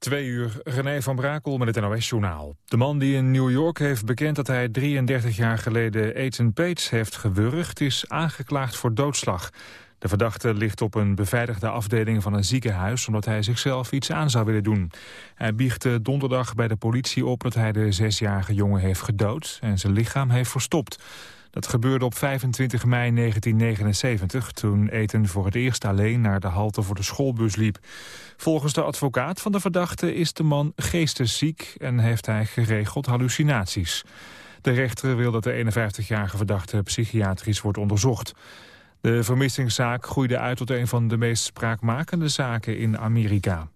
Twee uur, René van Brakel met het NOS-journaal. De man die in New York heeft bekend dat hij 33 jaar geleden Ethan Page heeft gewurgd... is aangeklaagd voor doodslag. De verdachte ligt op een beveiligde afdeling van een ziekenhuis... omdat hij zichzelf iets aan zou willen doen. Hij biechtte donderdag bij de politie op dat hij de zesjarige jongen heeft gedood... en zijn lichaam heeft verstopt. Dat gebeurde op 25 mei 1979, toen Eten voor het eerst alleen naar de halte voor de schoolbus liep. Volgens de advocaat van de verdachte is de man geestesziek en heeft hij geregeld hallucinaties. De rechter wil dat de 51-jarige verdachte psychiatrisch wordt onderzocht. De vermissingszaak groeide uit tot een van de meest spraakmakende zaken in Amerika.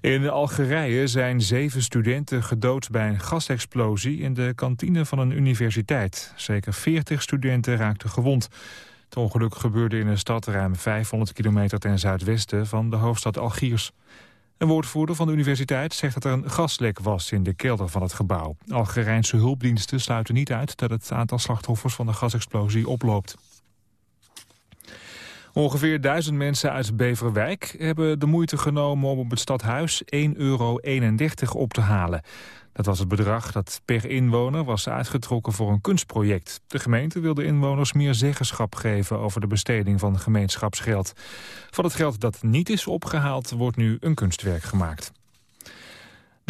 In Algerije zijn zeven studenten gedood bij een gasexplosie in de kantine van een universiteit. Zeker 40 studenten raakten gewond. Het ongeluk gebeurde in een stad ruim 500 kilometer ten zuidwesten van de hoofdstad Algiers. Een woordvoerder van de universiteit zegt dat er een gaslek was in de kelder van het gebouw. Algerijnse hulpdiensten sluiten niet uit dat het aantal slachtoffers van de gasexplosie oploopt. Ongeveer duizend mensen uit Beverwijk hebben de moeite genomen om op het stadhuis 1,31 euro op te halen. Dat was het bedrag dat per inwoner was uitgetrokken voor een kunstproject. De gemeente wil de inwoners meer zeggenschap geven over de besteding van gemeenschapsgeld. Van het geld dat niet is opgehaald wordt nu een kunstwerk gemaakt.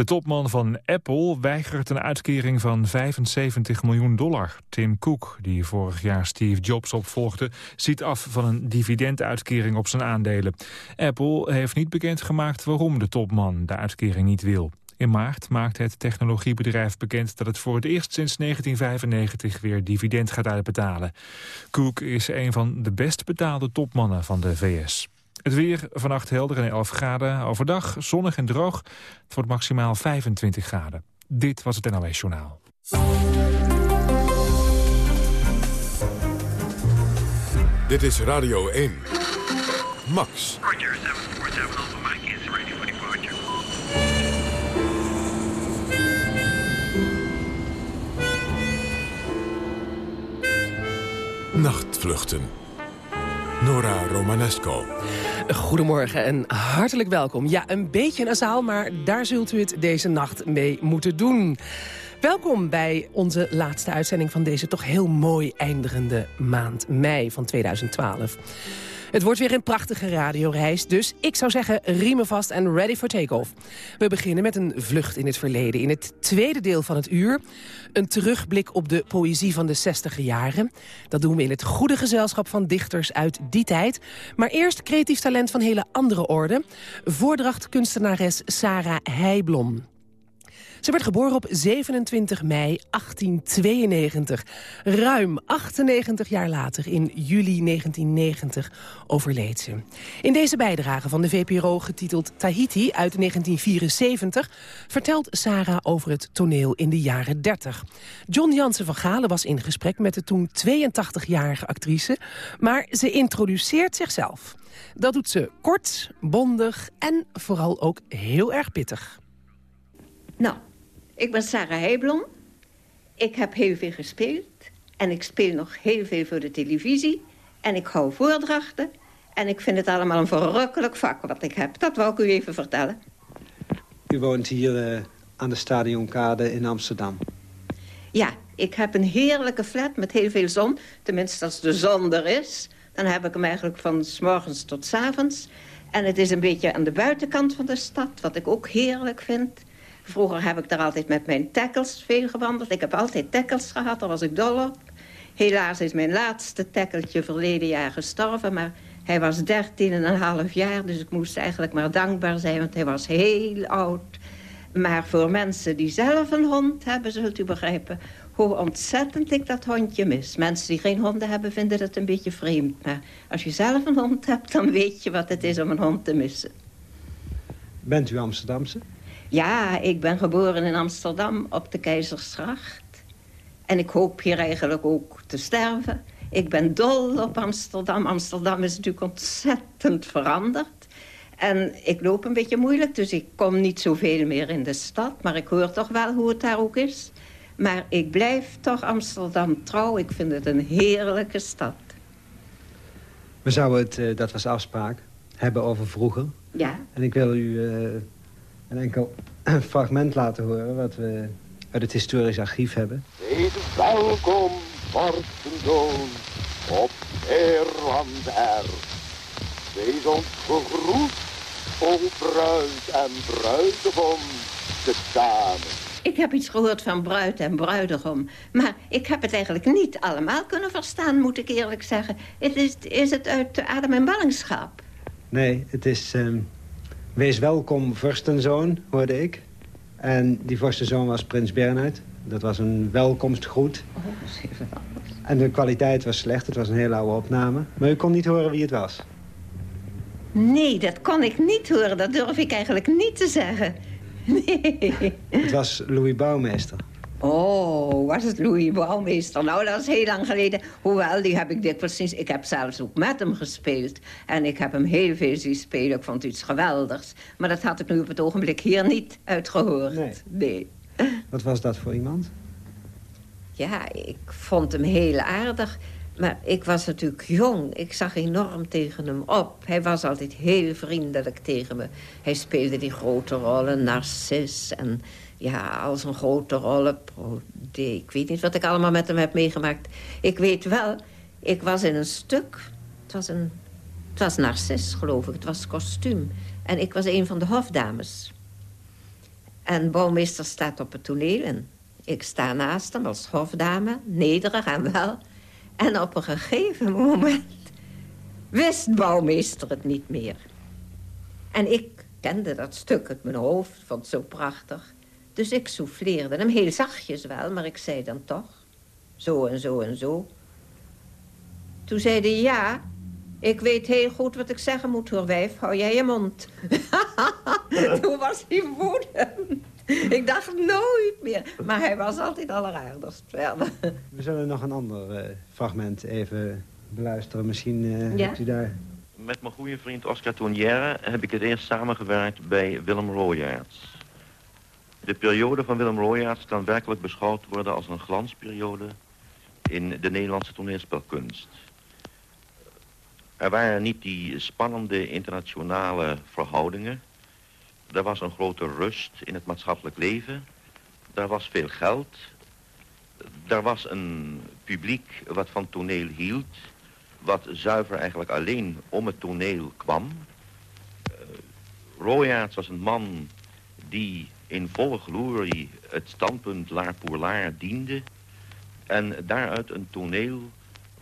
De topman van Apple weigert een uitkering van 75 miljoen dollar. Tim Cook, die vorig jaar Steve Jobs opvolgde... ziet af van een dividenduitkering op zijn aandelen. Apple heeft niet bekendgemaakt waarom de topman de uitkering niet wil. In maart maakte het technologiebedrijf bekend dat het voor het eerst sinds 1995 weer dividend gaat uitbetalen. Cook is een van de best betaalde topmannen van de VS. Het weer vannacht helder en 11 graden. Overdag zonnig en droog. Het wordt maximaal 25 graden. Dit was het NOS Journaal. Dit is Radio 1. Max. Nachtvluchten. Nora Romanesco. Goedemorgen en hartelijk welkom. Ja, een beetje nasaal, maar daar zult u het deze nacht mee moeten doen. Welkom bij onze laatste uitzending van deze toch heel mooi eindigende maand mei van 2012. Het wordt weer een prachtige radioreis, dus ik zou zeggen riemen vast en ready for take-off. We beginnen met een vlucht in het verleden. In het tweede deel van het uur een terugblik op de poëzie van de 60 jaren. Dat doen we in het goede gezelschap van dichters uit die tijd. Maar eerst creatief talent van hele andere orde. Voordrachtkunstenares Sarah Heijblom. Ze werd geboren op 27 mei 1892. Ruim 98 jaar later, in juli 1990, overleed ze. In deze bijdrage van de VPRO getiteld Tahiti uit 1974... vertelt Sarah over het toneel in de jaren 30. John Jansen van Galen was in gesprek met de toen 82-jarige actrice... maar ze introduceert zichzelf. Dat doet ze kort, bondig en vooral ook heel erg pittig. Nou, ik ben Sarah Heijblom. Ik heb heel veel gespeeld. En ik speel nog heel veel voor de televisie. En ik hou voordrachten. En ik vind het allemaal een verrukkelijk vak wat ik heb. Dat wou ik u even vertellen. U woont hier uh, aan de Stadionkade in Amsterdam. Ja, ik heb een heerlijke flat met heel veel zon. Tenminste, als de zon er is. Dan heb ik hem eigenlijk van s morgens tot s avonds. En het is een beetje aan de buitenkant van de stad, wat ik ook heerlijk vind. Vroeger heb ik daar altijd met mijn tackles veel gewandeld. Ik heb altijd tackles gehad, daar was ik dol op. Helaas is mijn laatste tackeltje verleden jaar gestorven... maar hij was dertien en een half jaar, dus ik moest eigenlijk maar dankbaar zijn... want hij was heel oud. Maar voor mensen die zelf een hond hebben, zult u begrijpen... hoe ontzettend ik dat hondje mis. Mensen die geen honden hebben, vinden dat een beetje vreemd. Maar als je zelf een hond hebt, dan weet je wat het is om een hond te missen. Bent u Amsterdamse? Ja, ik ben geboren in Amsterdam op de Keizersgracht. En ik hoop hier eigenlijk ook te sterven. Ik ben dol op Amsterdam. Amsterdam is natuurlijk ontzettend veranderd. En ik loop een beetje moeilijk, dus ik kom niet zoveel meer in de stad. Maar ik hoor toch wel hoe het daar ook is. Maar ik blijf toch Amsterdam trouw. Ik vind het een heerlijke stad. We zouden het, uh, dat was afspraak, hebben over vroeger. Ja. En ik wil u... Uh een enkel fragment laten horen... wat we uit het historisch archief hebben. Wees welkom, vorstenzoon, op Eerland er. Wees ons gegroet, o bruid en bruidegom, samen. Ik heb iets gehoord van bruid en bruidegom. Maar ik heb het eigenlijk niet allemaal kunnen verstaan, moet ik eerlijk zeggen. Het is, is het uit adem en ballingschap? Nee, het is... ehm, wees welkom, vorstenzoon, hoorde ik. En die vorstenzoon was prins Bernhard. Dat was een welkomstgroet. Oh. En de kwaliteit was slecht, het was een hele oude opname. Maar u kon niet horen wie het was. Nee, dat kon ik niet horen. Dat durf ik eigenlijk niet te zeggen. Nee. Het was Louis Bouwmeester. Oh, was het Louis Bouwmeester? Nou, dat is heel lang geleden. Hoewel, die heb ik dikwijls zien. Ik heb zelfs ook met hem gespeeld. En ik heb hem heel veel zien spelen. Ik vond iets geweldigs. Maar dat had ik nu op het ogenblik hier niet uitgehoord. Nee. nee. Wat was dat voor iemand? Ja, ik vond hem heel aardig. Maar ik was natuurlijk jong. Ik zag enorm tegen hem op. Hij was altijd heel vriendelijk tegen me. Hij speelde die grote rollen, Narcis en ja, al zijn grote. Prodé. Ik weet niet wat ik allemaal met hem heb meegemaakt. Ik weet wel, ik was in een stuk. Het was, een, het was Narcis, geloof ik. Het was kostuum. En ik was een van de hofdames. En bouwmeester staat op het toneel en ik sta naast hem als hofdame, nederig en wel. En op een gegeven moment wist bouwmeester het niet meer. En ik kende dat stuk uit mijn hoofd, vond het zo prachtig. Dus ik souffleerde hem, heel zachtjes wel, maar ik zei dan toch... zo en zo en zo. Toen zei hij, ja, ik weet heel goed wat ik zeggen moet, hoor wijf. Hou jij je mond. Toen was hij woedend. Ik dacht nooit meer. Maar hij was altijd alleraardigst verder. We zullen nog een ander eh, fragment even beluisteren. Misschien eh, Ja? hebt u daar... Met mijn goede vriend Oscar Tonière heb ik het eerst samengewerkt bij Willem Royaerts. De periode van Willem Royaerts kan werkelijk beschouwd worden als een glansperiode in de Nederlandse toneelspelkunst. Er waren niet die spannende internationale verhoudingen. Er was een grote rust in het maatschappelijk leven. Er was veel geld. Er was een publiek wat van toneel hield wat zuiver eigenlijk alleen om het toneel kwam. Uh, was een man die in volle glorie het standpunt Laar pour Laar diende... en daaruit een toneel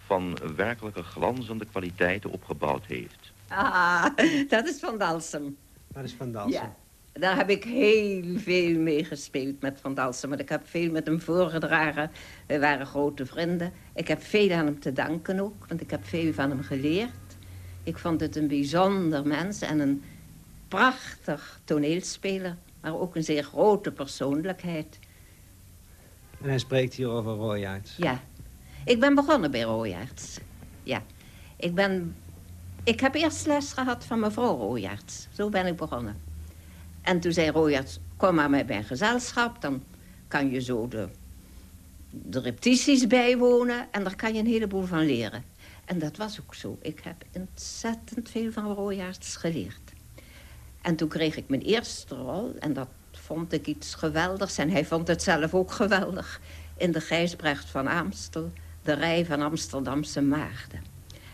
van werkelijke glanzende kwaliteiten opgebouwd heeft. Ah, dat is Van Dalsem. Dat is Van Dalsen. Ja, daar heb ik heel veel mee gespeeld met Van Dalsem. Want ik heb veel met hem voorgedragen. We waren grote vrienden. Ik heb veel aan hem te danken ook, want ik heb veel van hem geleerd. Ik vond het een bijzonder mens en een prachtig toneelspeler. Maar ook een zeer grote persoonlijkheid. En hij spreekt hier over Royaerts. Ja, ik ben begonnen bij Royaerts. Ja, ik ben... Ik heb eerst les gehad van mevrouw Royaerts. Zo ben ik begonnen. En toen zei Royaerts, kom maar met mijn gezelschap. Dan kan je zo de, de repetities bijwonen. En daar kan je een heleboel van leren. En dat was ook zo. Ik heb ontzettend veel van Royaerts geleerd. En toen kreeg ik mijn eerste rol. En dat vond ik iets geweldigs. En hij vond het zelf ook geweldig. In de Gijsbrecht van Amstel. De rij van Amsterdamse maagden.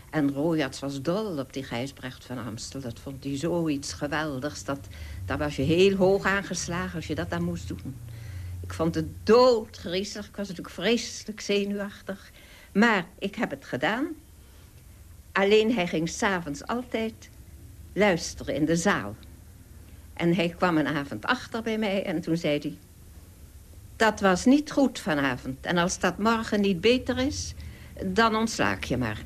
En Royaerts was dol op die Gijsbrecht van Amstel. Dat vond hij zoiets geweldigs. Dat, daar was je heel hoog aangeslagen als je dat dan moest doen. Ik vond het doodgriezelig. Ik was natuurlijk vreselijk zenuwachtig. Maar ik heb het gedaan. Alleen hij ging s'avonds altijd luisteren in de zaal. En hij kwam een avond achter bij mij en toen zei hij... Dat was niet goed vanavond. En als dat morgen niet beter is, dan ontsla ik je maar.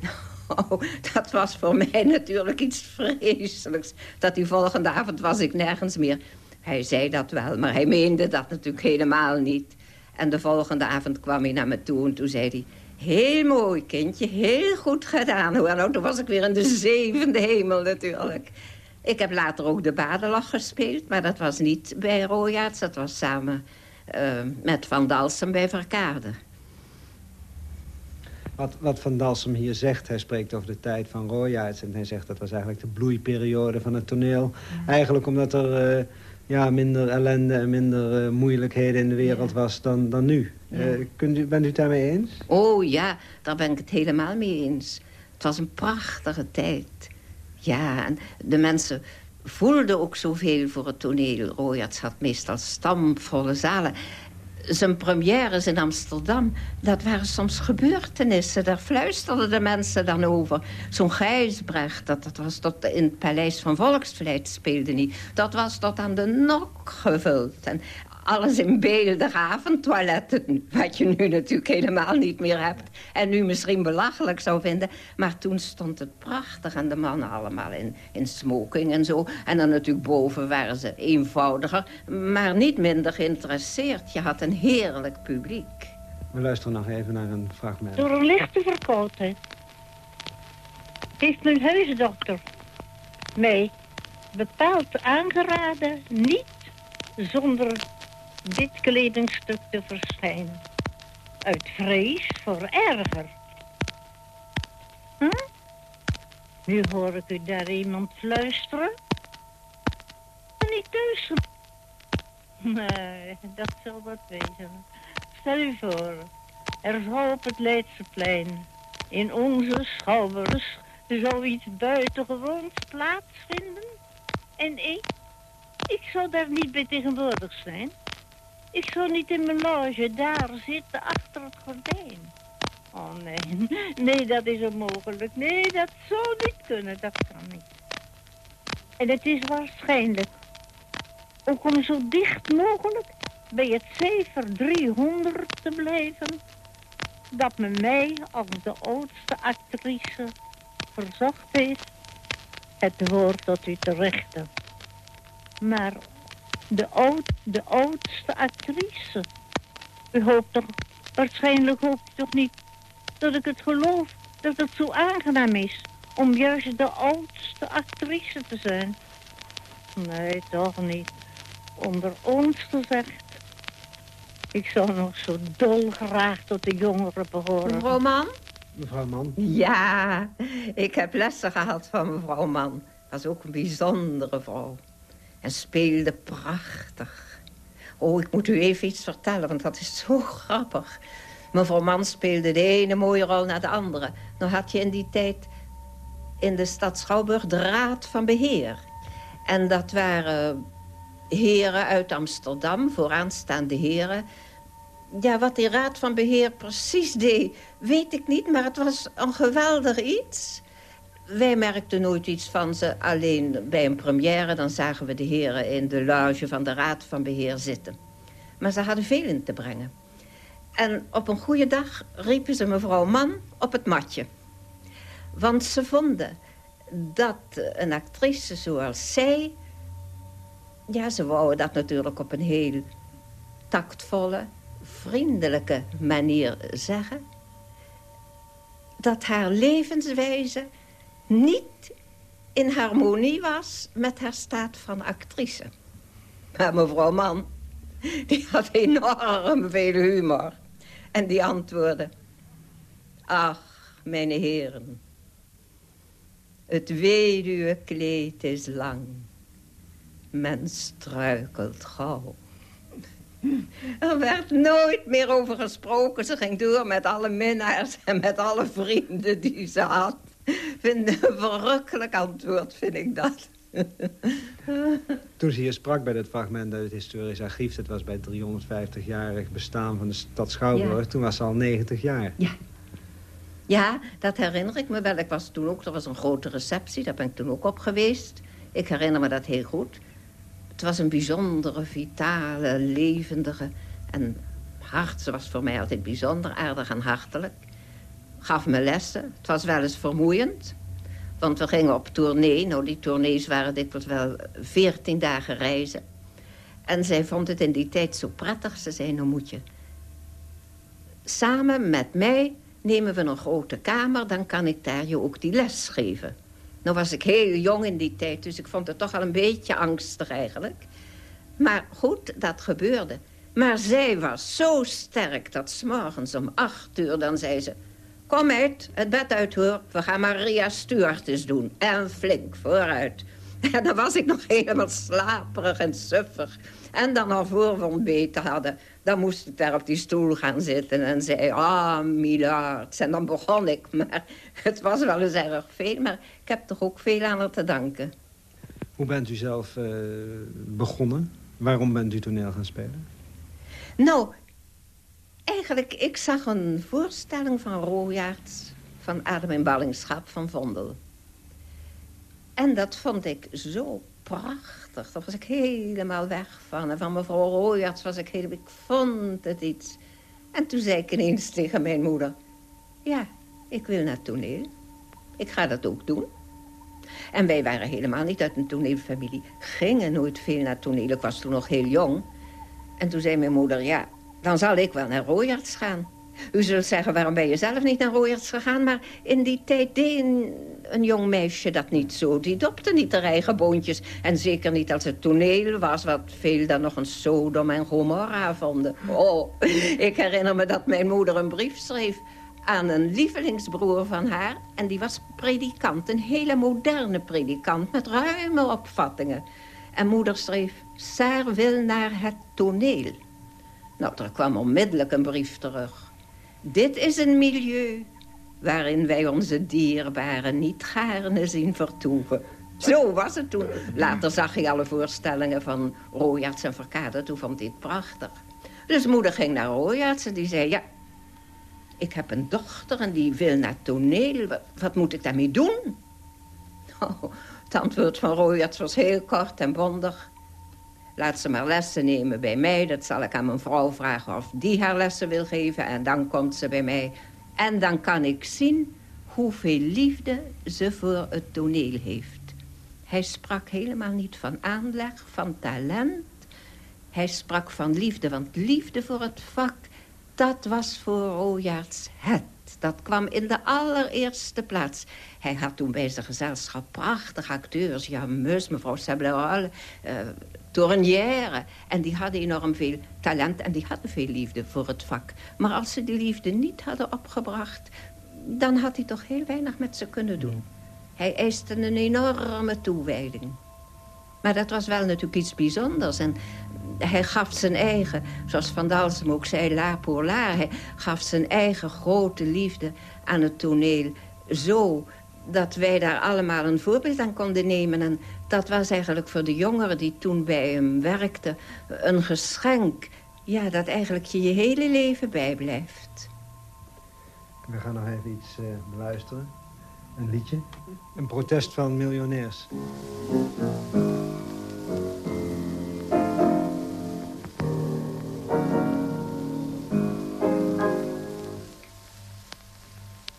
Oh, dat was voor mij natuurlijk iets vreselijks. Dat die volgende avond was ik nergens meer. Hij zei dat wel, maar hij meende dat natuurlijk helemaal niet. En de volgende avond kwam hij naar me toe en toen zei hij... Heel mooi, kindje, heel goed gedaan. hoor. Nou, toen was ik weer in de zevende hemel natuurlijk. Ik heb later ook de Badelach gespeeld, maar dat was niet bij Royaerts. Dat was samen eh, met Van Dalsen bij Verkade. Wat, wat Van Dalsem hier zegt, hij spreekt over de tijd van Royaerts... en hij zegt dat was eigenlijk de bloeiperiode van het toneel. Eigenlijk omdat er... Uh, ja, minder ellende en minder uh, moeilijkheden in de wereld was dan, dan nu. Uh, kunt u, bent u het daarmee eens? Oh ja, daar ben ik het helemaal mee eens. Het was een prachtige tijd. Ja, en de mensen voelden ook zoveel voor het toneel. Royaerts had meestal stamvolle zalen zijn premières in Amsterdam, dat waren soms gebeurtenissen. Daar fluisterden de mensen dan over. Zo'n Gijsbrecht, dat, dat was tot in het Paleis van Volksvlijt speelde niet. Dat was tot aan de nok gevuld. Alles in beeldige avondtoiletten. Wat je nu natuurlijk helemaal niet meer hebt. En nu misschien belachelijk zou vinden. Maar toen stond het prachtig. En de mannen allemaal in, in smoking en zo. En dan natuurlijk boven waren ze eenvoudiger. Maar niet minder geïnteresseerd. Je had een heerlijk publiek. We luisteren nog even naar een fragment. Door een lichte verkoudheid heeft mijn huisdokter mij bepaald aangeraden niet zonder dit kledingstuk te verschijnen. Uit vrees voor erger. Hm? Nu hoor ik u daar iemand fluisteren. Niet thuis. Nee, dat zal wat wezen. Stel u voor, er zou op het Leidseplein in onze schouwburg zoiets buitengewoons plaatsvinden. En ik, ik zou daar niet bij tegenwoordig zijn. Ik zou niet in mijn loge daar zitten achter het gordijn. Oh nee, nee, dat is onmogelijk. Nee, dat zou niet kunnen, dat kan niet. En het is waarschijnlijk, ook om zo dicht mogelijk bij het cijfer 300 te blijven, dat men mij als de oudste actrice verzocht heeft het woord tot u te richten. Maar de, oud, de oudste actrice. U hoopt toch, waarschijnlijk hoopt u toch niet dat ik het geloof dat het zo aangenaam is om juist de oudste actrice te zijn. Nee, toch niet. Onder ons gezegd. Ik zou nog zo dolgraag tot de jongeren behoren. Mevrouw Man? Mevrouw Man? Ja, ik heb lessen gehad van mevrouw Man. Dat is ook een bijzondere vrouw en speelde prachtig. Oh, ik moet u even iets vertellen, want dat is zo grappig. Mevrouw Man speelde de ene mooie rol naar de andere. Dan had je in die tijd in de stad Schouwburg de Raad van Beheer. En dat waren heren uit Amsterdam, vooraanstaande heren... Ja, wat die Raad van Beheer precies deed, weet ik niet... maar het was een geweldig iets wij merkten nooit iets van ze. Alleen bij een première dan zagen we de heren in de lounge van de Raad van Beheer zitten. Maar ze hadden veel in te brengen. En op een goede dag riepen ze mevrouw Man op het matje. Want ze vonden dat een actrice zoals zij... Ja, ze wouden dat natuurlijk op een heel tactvolle, vriendelijke manier zeggen. Dat haar levenswijze niet in harmonie was met haar staat van actrice. Maar mevrouw Man, die had enorm veel humor. En die antwoordde... Ach, mijn heren, het weduwekleed is lang. Men struikelt gauw. Er werd nooit meer over gesproken. Ze ging door met alle minnaars en met alle vrienden die ze had vind een verrukkelijk antwoord, vind ik dat. Toen ze hier sprak bij dat fragment uit het historisch archief... dat was bij het 350-jarig bestaan van de stad Schouwburg... toen was ze al 90 jaar. Ja. Ja, dat herinner ik me wel. Ik was toen ook, er was een grote receptie, daar ben ik toen ook op geweest. Ik herinner me dat heel goed. Het was een bijzondere, vitale, levendige en hart. Ze was voor mij altijd bijzonder aardig en hartelijk gaf me lessen. Het was wel eens vermoeiend. Want we gingen op tournee. Nou, die tournees waren dikwijls wel veertien dagen reizen. En zij vond het in die tijd zo prettig. Ze zei, nou moet je... Samen met mij nemen we een grote kamer. Dan kan ik daar je ook die les geven. Nou was ik heel jong in die tijd. Dus ik vond het toch al een beetje angstig eigenlijk. Maar goed, dat gebeurde. Maar zij was zo sterk dat s morgens om acht uur... dan zei ze... Kom uit, het bed uit hoor. We gaan Maria Stuart eens doen. En flink, vooruit. En dan was ik nog helemaal slaperig en suffig. En dan al voor we ontbeten hadden... dan moest ik daar op die stoel gaan zitten en zei... Ah, milard. En dan begon ik. Maar het was wel eens erg veel. Maar ik heb toch ook veel aan haar te danken. Hoe bent u zelf uh, begonnen? Waarom bent u toneel gaan spelen? Nou, eigenlijk, ik zag een voorstelling van Royaerts... van Adem in Ballingschap van Vondel. En dat vond ik zo prachtig. Daar was ik helemaal weg van. En van mevrouw Royaerts was ik helemaal... Ik vond het iets. En toen zei ik ineens tegen mijn moeder... Ja, ik wil naar toneel. Ik ga dat ook doen. En wij waren helemaal niet uit een toneelfamilie. Gingen nooit veel naar toneel. Ik was toen nog heel jong. En toen zei mijn moeder, ja, dan zal ik wel naar Royaerts gaan. U zult zeggen, waarom ben je zelf niet naar Royaerts gegaan? Maar in die tijd deed een, jong meisje dat niet zo. Die dopte niet de eigen boontjes. En zeker niet als het toneel was, wat veel dan nog een Sodom en Gomorra vonden. Oh, ik herinner me dat mijn moeder een brief schreef aan een lievelingsbroer van haar. En die was predikant, een hele moderne predikant met ruime opvattingen. En moeder schreef, Saar wil naar het toneel. Nou, er kwam onmiddellijk een brief terug. Dit is een milieu waarin wij onze dierbaren niet gaarne zien vertoeven. Zo was het toen. Later zag hij alle voorstellingen van Royaerts en Verkade. Toen vond hij het prachtig. Dus moeder ging naar Royaerts en die zei... ja, ik heb een dochter en die wil naar toneel. Wat, moet ik daarmee doen? Oh, het antwoord van Royaerts was heel kort en bondig. Laat ze maar lessen nemen bij mij. Dat zal ik aan mijn vrouw vragen of die haar lessen wil geven. En dan komt ze bij mij. En dan kan ik zien hoeveel liefde ze voor het toneel heeft. Hij sprak helemaal niet van aanleg, van talent. Hij sprak van liefde, want liefde voor het vak... dat was voor Royaerts het. Dat kwam in de allereerste plaats. Hij had toen bij zijn gezelschap prachtige acteurs. Mus, mevrouw Sablerol, uh, Tournière. En die hadden enorm veel talent en die hadden veel liefde voor het vak. Maar als ze die liefde niet hadden opgebracht... dan had hij toch heel weinig met ze kunnen doen. Hij eiste een enorme toewijding. Maar dat was wel natuurlijk iets bijzonders. En hij gaf zijn eigen, zoals Van Dalsem ook zei, la pour la. Hij gaf zijn eigen grote liefde aan het toneel. Zo dat wij daar allemaal een voorbeeld aan konden nemen. En dat was eigenlijk voor de jongeren die toen bij hem werkten... een geschenk, ja, dat eigenlijk je je hele leven bijblijft. We gaan nog even iets uh, beluisteren. Een liedje. Een protest van miljonairs.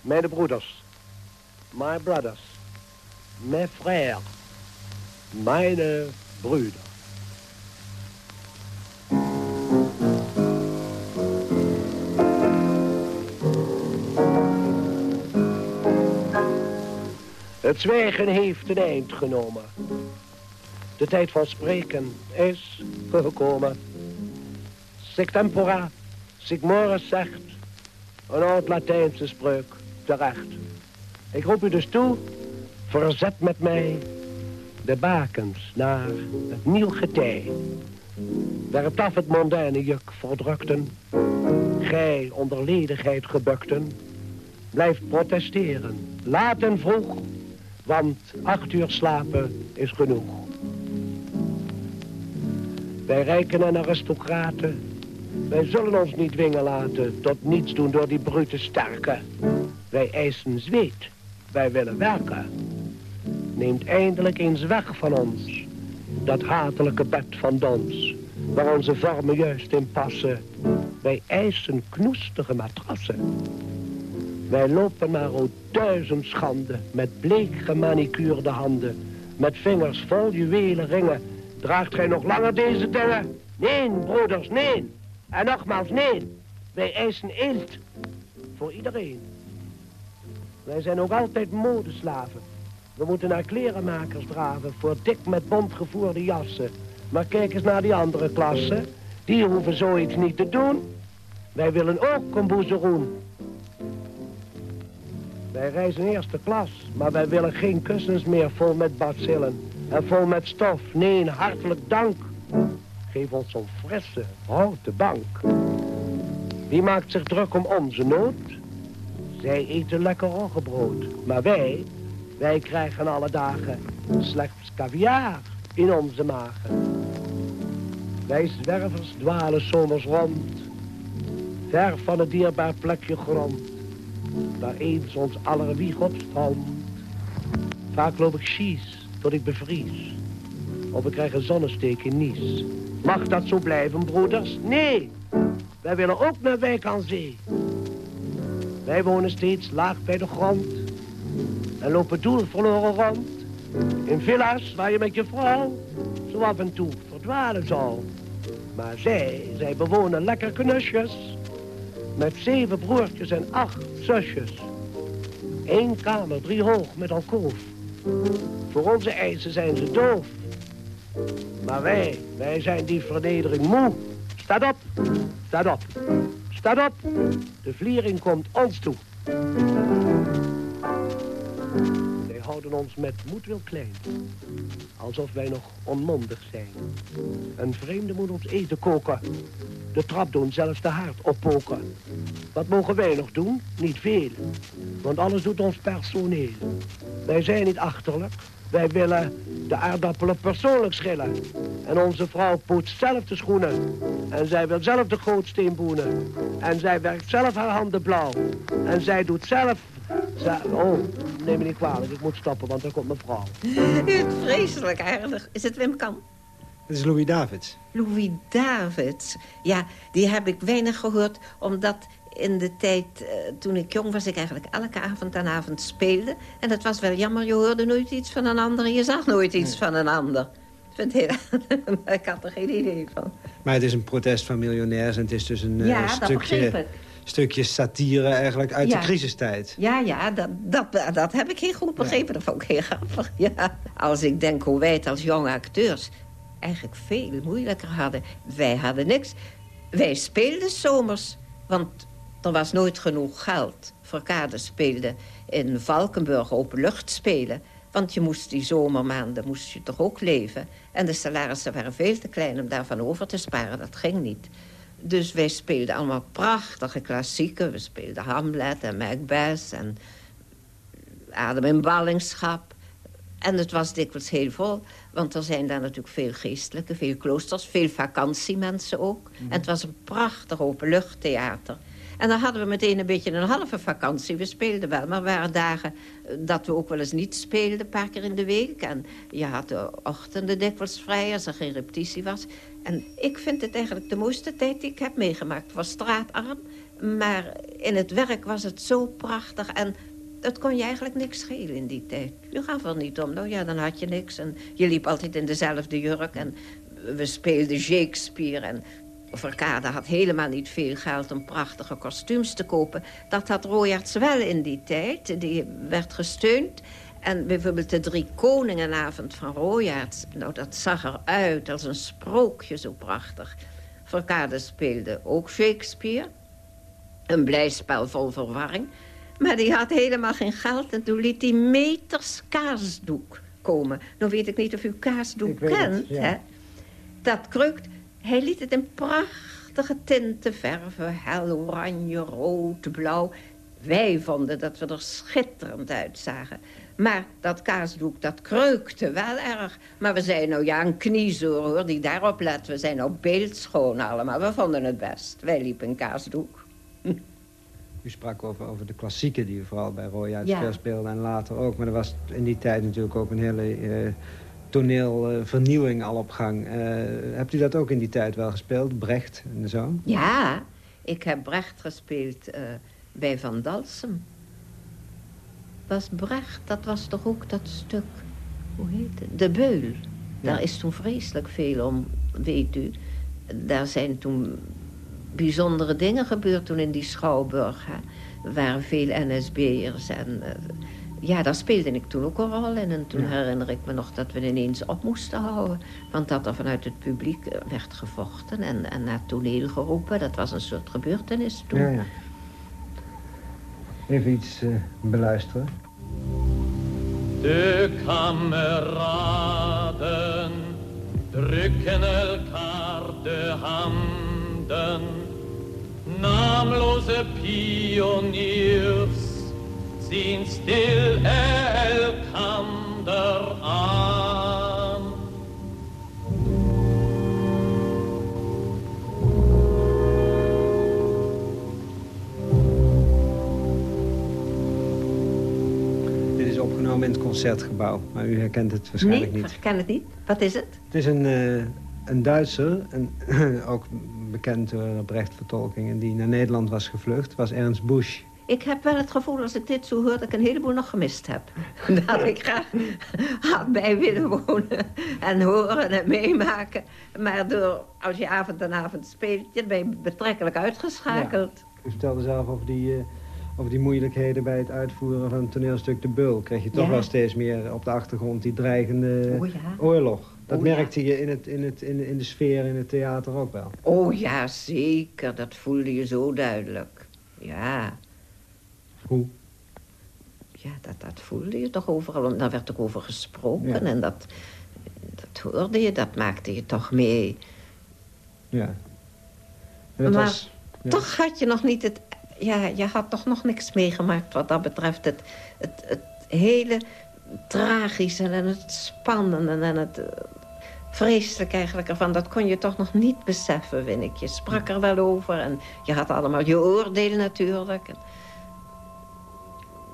Medebroeders, my brothers, mijn frères, mijn broeder. Het zwijgen heeft een eind genomen. De tijd van spreken is gekomen. Sic tempora, sic zegt, een oud Latijnse spreuk, terecht. Ik roep u dus toe, verzet met mij de bakens naar het nieuw getij. Werpt af het mondaine juk verdrukten, gij onder ledigheid gebukten, blijft protesteren, laat en vroeg, want acht uur slapen is genoeg. Wij rijken en aristocraten, wij zullen ons niet dwingen laten tot niets doen door die brute sterke. Wij eisen zweet, wij willen werken. Neemt eindelijk eens weg van ons, dat hatelijke bed van dons, waar onze vormen juist in passen. Wij eisen knoestige matrassen. Wij lopen naar o duizend schanden, met bleek gemanicuurde handen, met vingers vol juwelen ringen. Draagt gij nog langer deze dingen? Nee, broeders, nee. En nogmaals, nee. Wij eisen eelt voor iedereen. Wij zijn ook altijd modeslaven. We moeten naar klerenmakers draven voor dik met bont gevoerde jassen. Maar kijk eens naar die andere klassen. Die hoeven zoiets niet te doen. Wij willen ook een boezeroen. Wij reizen eerste klas, maar wij willen geen kussens meer vol met bacillen. En vol met stof. Nee, hartelijk dank. Geef ons zo'n frisse, houten bank. Wie maakt zich druk om onze nood? Zij eten lekker roggebrood. Maar wij, wij krijgen alle dagen slechts caviar in onze magen. Wij zwervers dwalen zomers rond, ver van het dierbaar plekje grond, waar eens ons aller wieg op. Vaak loop ik schies tot ik bevries, of ik krijg een zonnesteek in Nies. Mag dat zo blijven, broeders? Nee, wij willen ook naar Wijk aan Zee. Wij wonen steeds laag bij de grond en lopen doel verloren rond. In villa's waar je met je vrouw zo af en toe verdwalen zou. Maar zij, zij bewonen lekker knusjes. Met zeven broertjes en acht zusjes. Eén kamer, drie hoog met alkoof. Voor onze eisen zijn ze doof. Maar wij, wij zijn die vernedering moe. Staat op, staat op, staat op. De vliering komt ons toe. Wij houden ons met moedwil klein. Alsof wij nog onmondig zijn. Een vreemde moet ons eten koken. De trap doen, zelfs de haard oppoken. Wat mogen wij nog doen? Niet veel. Want alles doet ons personeel. Wij zijn niet achterlijk. Wij willen de aardappelen persoonlijk schillen. En onze vrouw poetst zelf de schoenen. En zij wil zelf de gootsteen boenen. En zij werkt zelf haar handen blauw. En zij doet zelf... Ze- oh, neem me niet kwalijk. Ik moet stoppen, want dan komt mijn vrouw. Het vreselijk aardig. Is het Wim Kan? Het is Louis Davids. Louis Davids. Ja, die heb ik weinig gehoord, omdat in de tijd eh, toen ik jong was... ik eigenlijk elke avond aan avond speelde. En dat was wel jammer, je hoorde nooit iets van een ander... en je zag nooit iets van een ander. Ik vind het heel... ik had er geen idee van. Maar het is een protest van miljonairs en het is dus een eh, ja, stukje, stukje satire eigenlijk uit Ja. de crisistijd. Ja, ja, dat, dat, dat heb ik heel goed begrepen. Dat vond ik heel grappig, ja. Als ik denk hoe wij het als jonge acteurs eigenlijk veel moeilijker hadden. Wij hadden niks. Wij speelden zomers, want er was nooit genoeg geld. Verkade speelde in Valkenburg openlucht spelen. Want je moest die zomermaanden moest je toch ook leven. En de salarissen waren veel te klein om daarvan over te sparen. Dat ging niet. Dus wij speelden allemaal prachtige klassieken. We speelden Hamlet en Macbeth en Adem in ballingschap. En het was dikwijls heel vol, want er zijn daar natuurlijk veel geestelijke, veel kloosters, veel vakantiemensen ook. En het was een prachtig openluchttheater. En dan hadden we meteen een beetje een halve vakantie. We speelden wel, maar waren dagen eh, dat we ook wel eens niet speelden, een paar keer in de week. En je had de ochtenden dikwijls vrij als er geen repetitie was. En ik vind het eigenlijk de mooiste tijd die ik heb meegemaakt. Was straatarm, maar in het werk was het zo prachtig. En het kon je eigenlijk niks schelen in die tijd. Je gaf er niet om. Nou ja, dan had je niks. En je liep altijd in dezelfde jurk. En we speelden Shakespeare. En Verkade had helemaal niet veel geld om prachtige kostuums te kopen. Dat had Royaerts wel in die tijd. Die werd gesteund. En bijvoorbeeld de Drie Koningenavond van Royaerts. Nou, dat zag eruit als een sprookje zo prachtig. Verkade speelde ook Shakespeare. Een blijspel vol verwarring. Maar die had helemaal geen geld en toen liet hij meters kaasdoek komen. Nou weet ik niet of u kaasdoek Ik weet het, kent, ja. hè? Dat kreukt. Hij liet het in prachtige tinten verven. Hel oranje, rood, blauw. Wij vonden dat we er schitterend uitzagen. Maar dat kaasdoek, dat kreukte wel erg. Maar we zeiden nou ja, een kniezoor hoor, die daarop let. We zijn nou beeldschoon allemaal. We vonden het best. Wij liepen in kaasdoek. U sprak over, over de klassieken die u vooral bij Roy Ja. veel speelde en later ook. Maar er was in die tijd natuurlijk ook een hele eh, toneelvernieuwing al op gang. Eh, hebt u dat ook in die tijd wel gespeeld? Brecht en zo? Ja, ik heb Brecht gespeeld eh, bij Van Dalsem. Was Brecht, dat was toch ook dat stuk, hoe heet het? De Beul. Daar is toen vreselijk veel om, weet u. Daar zijn toen bijzondere dingen gebeurd toen in die Schouwburg. Hè. Waren veel NSB'ers en... eh, ja, daar speelde ik toen ook een rol in. En toen herinner ik me nog dat we ineens op moesten houden. Want dat er vanuit het publiek eh, werd gevochten en, en naar het toneel geroepen. Dat was een soort gebeurtenis toen. Ja, ja. Even iets uh, beluisteren. De kameraden drukken elkaar de handen. Naamloze pioniers zien stil elkander aan. Dit is opgenomen in het Concertgebouw, maar u herkent het waarschijnlijk nee, niet. ik herken het niet. Wat is het? Het is een, uh, een Duitser, een, ook bekend door Brecht-vertolkingen... die naar Nederland was gevlucht, was Ernst Busch. Ik heb wel het gevoel, als ik dit zo hoor, dat ik een heleboel nog gemist heb. Dat ik graag had bij willen wonen en horen en meemaken. Maar door, als je avond en avond speelt, je ben je betrekkelijk uitgeschakeld. Ja. U vertelde zelf over die, uh, over die moeilijkheden bij het uitvoeren van het toneelstuk De Beul. Kreeg je toch ja. wel steeds meer op de achtergrond die dreigende oh, ja. oorlog. Dat oh, merkte je in, het, in, het, in, in de sfeer in het theater ook wel. Oh ja, zeker. Dat voelde je zo duidelijk. Ja. Hoe? Ja, dat, dat voelde je toch overal. Daar werd ook over gesproken. Ja. En dat, dat hoorde je, dat maakte je toch mee. Ja. maar was, ja. toch had je nog niet het... Ja, je had toch nog niks meegemaakt wat dat betreft. Het, het, het hele tragische en het spannende en het vreselijk eigenlijk ervan. Dat kon je toch nog niet beseffen, vind ik. Je sprak er wel over en je had allemaal je oordeel natuurlijk.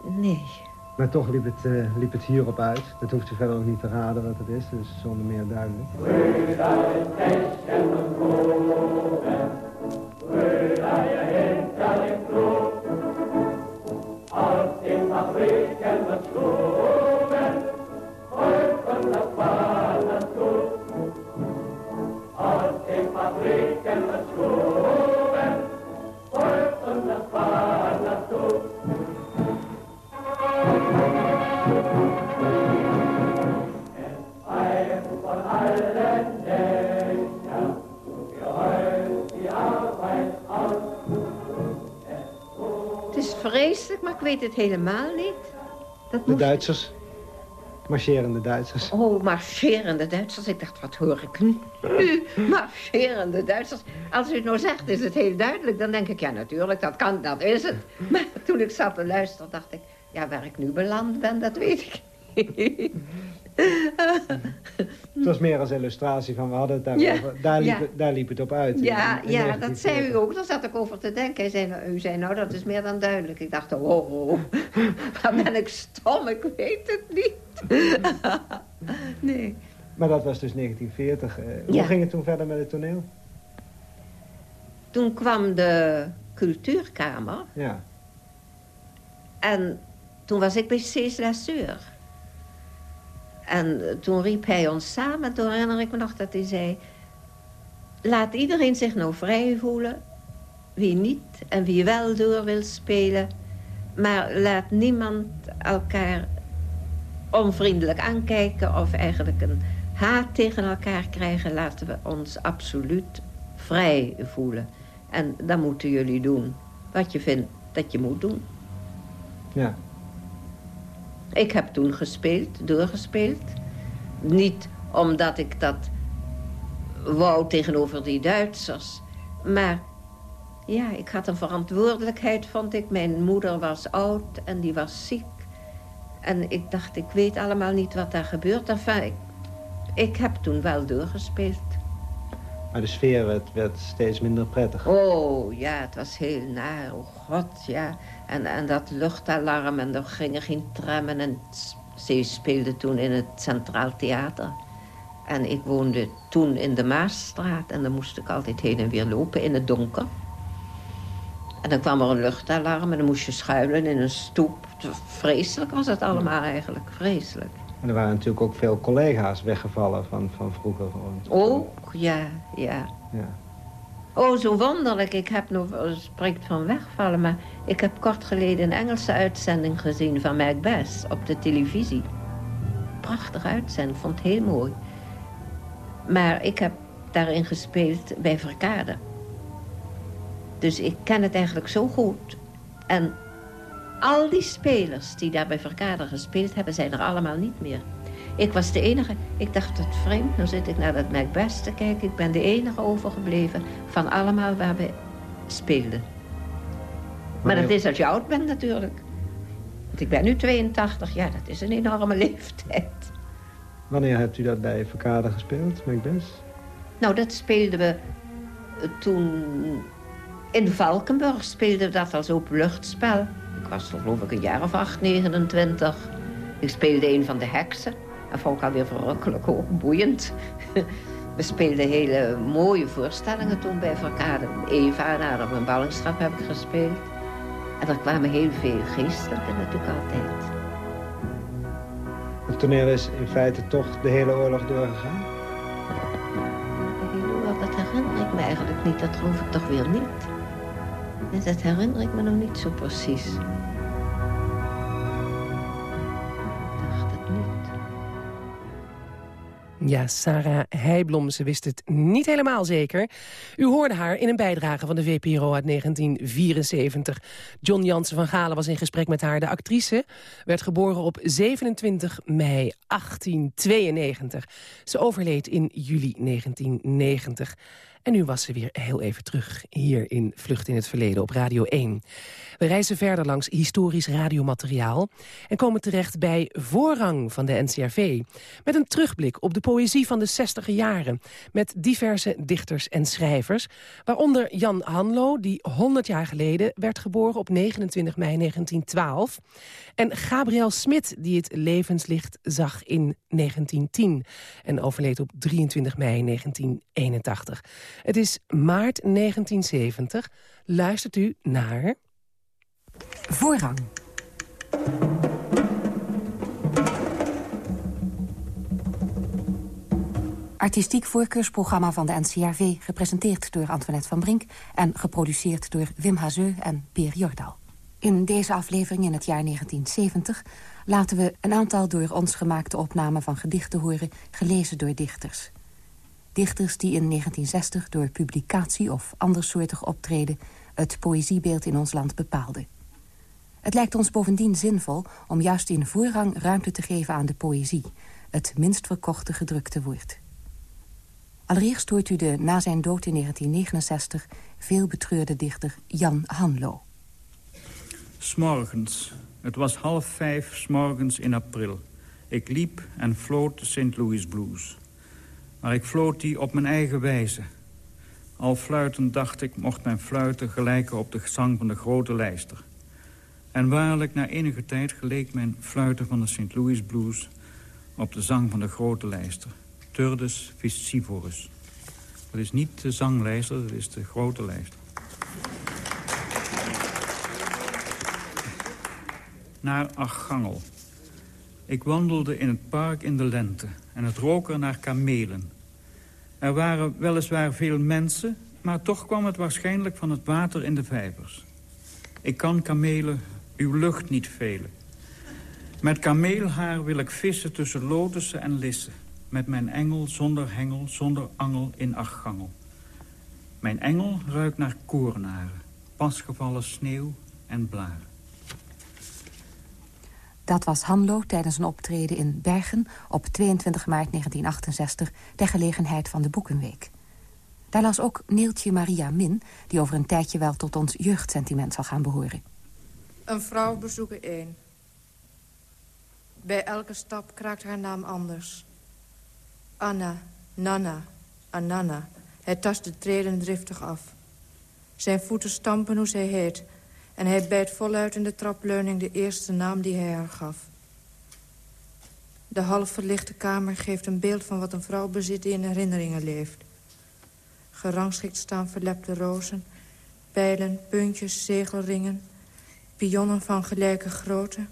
Nee. Maar toch liep het, uh, liep het hierop uit. Dat hoeft u verder ook niet te raden wat het is. Dus zonder meer duidelijk. Als in fabrieken van maar ik weet het helemaal niet. Dat de Duitsers. Marcherende Duitsers. Oh, marcherende Duitsers. Ik dacht, wat hoor ik nu? marcherende Duitsers. Als u het nou zegt, is het heel duidelijk. Dan denk ik, ja, natuurlijk, dat kan, dat is het. Maar toen ik zat te luisteren, dacht ik... ja, waar ik nu beland ben, dat weet ik het was meer als illustratie van, we hadden het daarover. Ja, daar, liep, ja. daar liep het op uit. Ja, in, in ja dat zei u ook. Daar zat ik over te denken. Hij zei, u zei, nou, dat is meer dan duidelijk. Ik dacht, oh, oh wat ben ik stom, ik weet het niet. nee. Maar dat was dus 1940. Uh, ja. Hoe ging het toen verder met het toneel? Toen kwam de cultuurkamer. Ja. En toen was ik bij Cés Lasseur. En toen riep hij ons samen. Toen herinner ik me nog dat hij zei... Laat iedereen zich nou vrij voelen. Wie niet en wie wel door wil spelen. Maar laat niemand elkaar onvriendelijk aankijken... of eigenlijk een haat tegen elkaar krijgen. Laten we ons absoluut vrij voelen. En dan moeten jullie doen wat je vindt dat je moet doen. Ja. Ik heb toen gespeeld, doorgespeeld. Niet omdat ik dat wou tegenover die Duitsers. Maar ja, ik had een verantwoordelijkheid, vond ik. Mijn moeder was oud en die was ziek. En ik dacht, ik weet allemaal niet wat daar gebeurt. Enfin, ik, ik heb toen wel doorgespeeld. Maar de sfeer werd, werd, steeds minder prettig. Oh, ja, het was heel naar. Oh god, ja. En, en dat luchtalarm en er gingen geen trammen. En ze speelde toen in het Centraal Theater. En ik woonde toen in de Maasstraat. En dan moest ik altijd heen en weer lopen in het donker. En dan kwam er een luchtalarm en dan moest je schuilen in een stoep. Vreselijk was het allemaal eigenlijk, vreselijk. En er waren natuurlijk ook veel collega's weggevallen van, van vroeger. Oh, ja, ja. ja. Oh, zo wonderlijk. Ik heb nog, spreekt van wegvallen, maar ik heb kort geleden een Engelse uitzending gezien van Macbeth op de televisie. Prachtige uitzending, vond het heel mooi. Maar ik heb daarin gespeeld bij Verkade. Dus ik ken het eigenlijk zo goed. En Al die spelers die daar bij Verkader gespeeld hebben, zijn er allemaal niet meer. Ik was de enige. Ik dacht, het vreemd, nu zit ik naar dat Macbeth te kijken. Ik ben de enige overgebleven van allemaal waar we speelden. Maar dat is als je oud bent natuurlijk. Want ik ben nu 82, ja, dat is een enorme leeftijd. Wanneer hebt u dat bij Verkade gespeeld, Macbeth? Nou, dat speelden we toen... In Valkenburg speelden we dat als openluchtspel. Ik was geloof ik een jaar of acht, 29. Ik speelde een van de heksen. Dat vond ik alweer verrukkelijk, ook boeiend. We speelden hele mooie voorstellingen toen bij Verkade. Eva en Adam en Ballingschap heb ik gespeeld. En er kwamen heel veel geestelijke natuurlijk altijd. Het toneel is in feite toch de hele oorlog doorgegaan? De hele oorlog, dat herinner ik me eigenlijk niet. Dat geloof ik toch weer niet. En dat herinner ik me nog niet zo precies. Ja, Sarah Heijblom, ze wist het niet helemaal zeker. U hoorde haar in een bijdrage van de VPRO uit 1974. John Jansen van Galen was in gesprek met haar. De actrice werd geboren op 27 mei 1892. Ze overleed in juli 1990. En nu was ze weer heel even terug hier in Vlucht in het Verleden op Radio 1. We reizen verder langs historisch radiomateriaal... en komen terecht bij Voorrang van de NCRV. Met een terugblik op de poëzie van de 60 jaren... met diverse dichters en schrijvers. Waaronder Jan Hanlo, die 100 jaar geleden werd geboren op 29 mei 1912. En Gabriel Smit, die het levenslicht zag in 1910... en overleed op 23 mei 1981. Het is maart 1970. Luistert u naar... Voorrang. Artistiek voorkeursprogramma van de NCRV... gepresenteerd door Antoinette van Brink... en geproduceerd door Wim Hazeu en Peer Jordal. In deze aflevering in het jaar 1970 laten we een aantal door ons gemaakte opnamen van gedichten horen... gelezen door dichters. Dichters die in 1960 door publicatie of andersoortig optreden... het poëziebeeld in ons land bepaalden. Het lijkt ons bovendien zinvol om juist in voorrang ruimte te geven aan de poëzie... het minst verkochte gedrukte woord. Allereerst hoort u de na zijn dood in 1969 veel betreurde dichter Jan Hanlo. S'morgens. Het was half vijf s'morgens in april. Ik liep en floot de St. Louis Blues. Maar ik floot die op mijn eigen wijze. Al fluitend dacht ik, mocht mijn fluiten gelijken op de zang van de grote lijster. En waarlijk, na enige tijd geleek mijn fluiten van de St. Louis Blues... op de zang van de grote lijster. Turdus Viscivorus. Dat is niet de zanglijster, dat is de grote lijster. Naar Archangel. Ik wandelde in het park in de lente en het rook er naar kamelen. Er waren weliswaar veel mensen, maar toch kwam het waarschijnlijk van het water in de vijvers. Ik kan kamelen uw lucht niet velen. Met kameelhaar wil ik vissen tussen lotussen en lissen. Met mijn engel zonder hengel, zonder angel in achtgangel. Mijn engel ruikt naar koornaren, pasgevallen sneeuw en blaren. Dat was Hanlo tijdens een optreden in Bergen op 22 maart 1968... ter gelegenheid van de Boekenweek. Daar las ook Neeltje Maria Min... die over een tijdje wel tot ons jeugdsentiment zal gaan behoren. Een vrouw bezoeken één. Bij elke stap kraakt haar naam anders. Anna, Nana, Anana. Hij tast de treden driftig af. Zijn voeten stampen hoe zij heet... en hij bijt voluit in de trapleuning de eerste naam die hij haar gaf. De half verlichte kamer geeft een beeld van wat een vrouw bezit die in herinneringen leeft. Gerangschikt staan verlepte rozen, pijlen, puntjes, zegelringen... pionnen van gelijke grootte,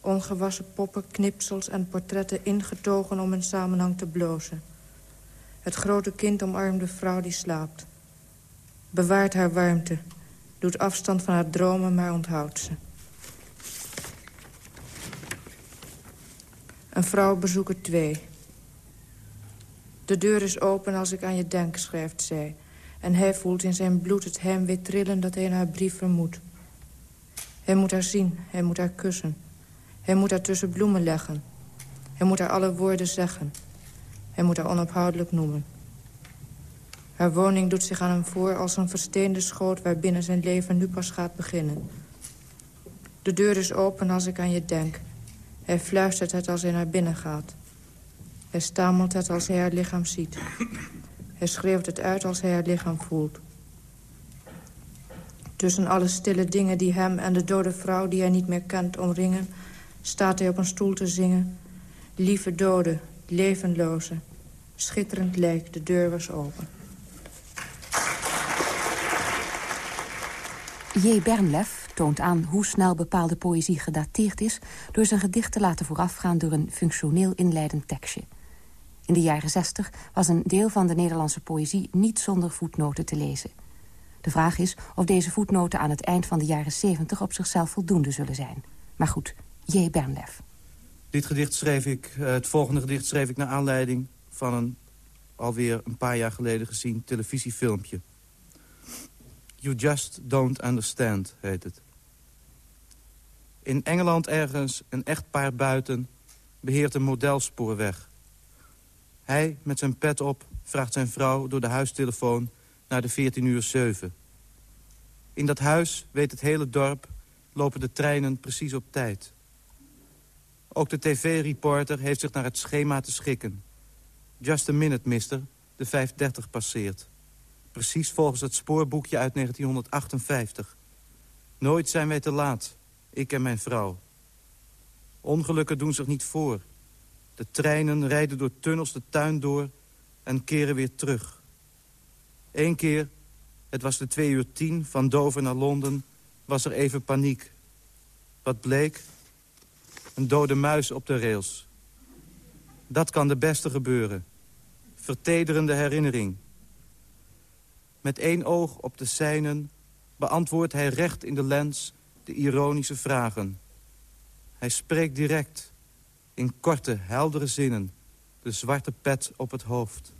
ongewassen poppen, knipsels en portretten ingetogen om in samenhang te blozen. Het grote kind omarmt de vrouw die slaapt. Bewaart haar warmte, doet afstand van haar dromen, maar onthoudt ze. Een vrouw bezoeken twee. De deur is open als ik aan je denk, schrijft zij. En hij voelt in zijn bloed het heimwee trillen dat hij in haar brief vermoedt. Hij moet haar zien, hij moet haar kussen. Hij moet haar tussen bloemen leggen. Hij moet haar alle woorden zeggen. Hij moet haar onophoudelijk noemen. Haar woning doet zich aan hem voor als een versteende schoot... waarbinnen zijn leven nu pas gaat beginnen. De deur is open als ik aan je denk. Hij fluistert het als hij naar binnen gaat. Hij stamelt het als hij haar lichaam ziet. Hij schreeuwt het uit als hij haar lichaam voelt. Tussen alle stille dingen die hem en de dode vrouw die hij niet meer kent omringen... staat hij op een stoel te zingen. Lieve dode, levenloze, schitterend lijk, de deur was open. J. Bernlef toont aan hoe snel bepaalde poëzie gedateerd is... door zijn gedicht te laten voorafgaan door een functioneel inleidend tekstje. In de jaren zestig was een deel van de Nederlandse poëzie niet zonder voetnoten te lezen. De vraag is of deze voetnoten aan het eind van de jaren zeventig op zichzelf voldoende zullen zijn. Maar goed, J. Bernlef. Dit gedicht schreef ik, eh, het volgende gedicht schreef ik naar aanleiding van een alweer een paar jaar geleden gezien televisiefilmpje. You Just Don't Understand, heet het. In Engeland ergens een echtpaar buiten beheert een modelspoorweg. Hij, met zijn pet op, vraagt zijn vrouw door de huistelefoon naar de 14 uur 7. In dat huis, weet het hele dorp, lopen de treinen precies op tijd. Ook de tv-reporter heeft zich naar het schema te schikken. Just a minute, mister, de 5.30 passeert. Precies volgens het spoorboekje uit 1958. Nooit zijn wij te laat, ik en mijn vrouw. Ongelukken doen zich niet voor. De treinen rijden door tunnels de tuin door en keren weer terug. Eén keer, het was de twee uur tien, van Dover naar Londen, was er even paniek. Wat bleek? Een dode muis op de rails. Dat kan de beste gebeuren. Vertederende herinnering. Met één oog op de seinen beantwoordt hij recht in de lens de ironische vragen. Hij spreekt direct, in korte, heldere zinnen, de zwarte pet op het hoofd.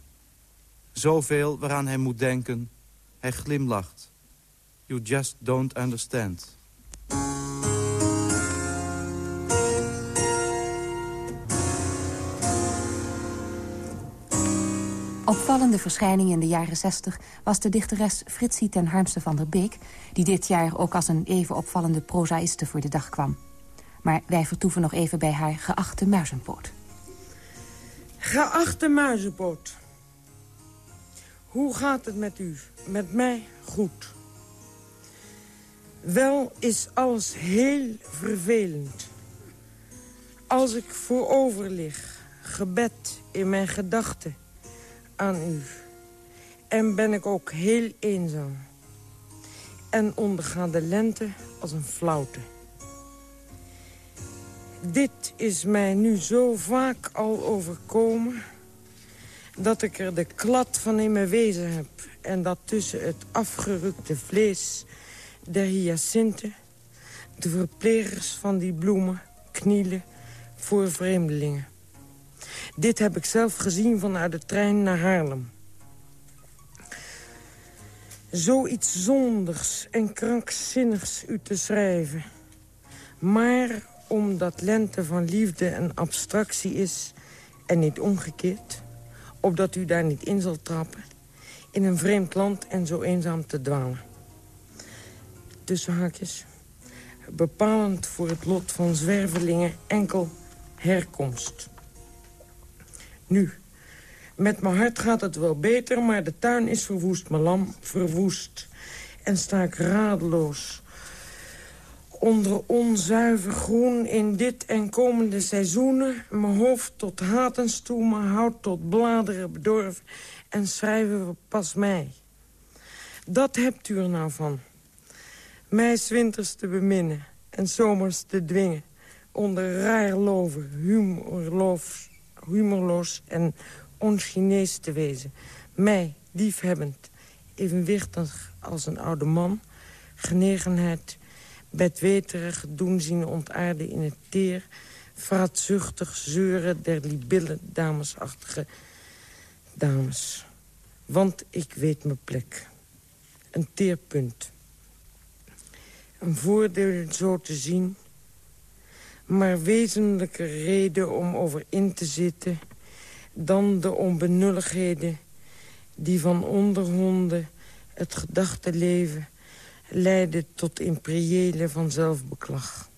Zoveel waaraan hij moet denken, hij glimlacht. You just don't understand. Opvallende verschijning in de jaren 60 was de dichteres Fritsie ten Harmste van der Beek... die dit jaar ook als een even opvallende prozaïste voor de dag kwam. Maar wij vertoeven nog even bij haar geachte muizenpoot. Geachte muizenpoot. Hoe gaat het met u? Met mij goed. Wel is alles heel vervelend. Als ik voorover lig, gebed in mijn gedachten aan u. En ben ik ook heel eenzaam. En ondergaan de lente als een flauwte. Dit is mij nu zo vaak al overkomen... dat ik er de klad van in mijn wezen heb... en dat tussen het afgerukte vlees der hyacinten... de verplegers van die bloemen knielen voor vreemdelingen. Dit heb ik zelf gezien vanuit de trein naar Haarlem. Zoiets zondigs en krankzinnigs u te schrijven. Maar omdat lente van liefde een abstractie is en niet omgekeerd... opdat u daar niet in zal trappen... in een vreemd land en zo eenzaam te dwalen. Tussen haakjes. Bepalend voor het lot van zwervelingen enkel herkomst. Met mijn hart gaat het wel beter, maar de tuin is verwoest, mijn lam verwoest. En sta ik radeloos onder onzuiver groen in dit en komende seizoenen. Mijn hoofd tot hatens toe, mijn hout tot bladeren bedorven. En schrijven we pas mij. Dat hebt u er nou van. Mij winters te beminnen en zomers te dwingen. Onder raar loven, humorloos humorloos en onchinees te wezen. Mij, liefhebbend, evenwichtig als een oude man... genegenheid, bedweterig doen zien ontaarden in het teer... vraatzuchtig zeuren der libille damesachtige dames. Want ik weet mijn plek. Een teerpunt. een voordeel zo te zien... maar wezenlijke reden om over in te zitten... dan de onbenulligheden die van onderhonden het gedachtenleven leiden tot imperiële van zelfbeklag.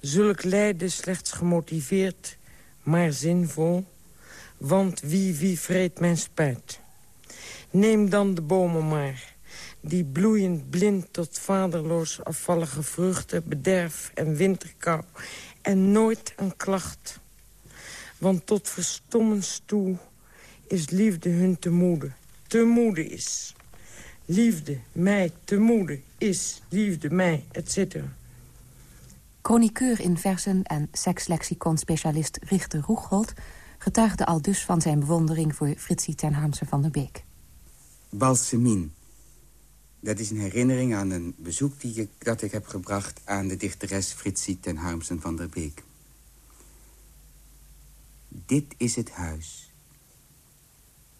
Zulk lijden slechts gemotiveerd, maar zinvol... want wie wie vreet mijn spijt. Neem dan de bomen maar, die bloeiend blind tot vaderloos afvallige vruchten... bederf en winterkou en nooit een klacht. Want tot verstommens toe is liefde hun te moede, te moede is. Liefde mij te moede is, liefde mij, etc. Chroniqueur in versen en sekslexicon-specialist Richter Roegholt... getuigde al dus van zijn bewondering voor Fritsie ten Harmse van der Beek. Balsemin. Dat is een herinnering aan een bezoek die ik, dat ik heb gebracht... aan de dichteres Fritsie ten Harmsen van der Beek. Dit is het huis.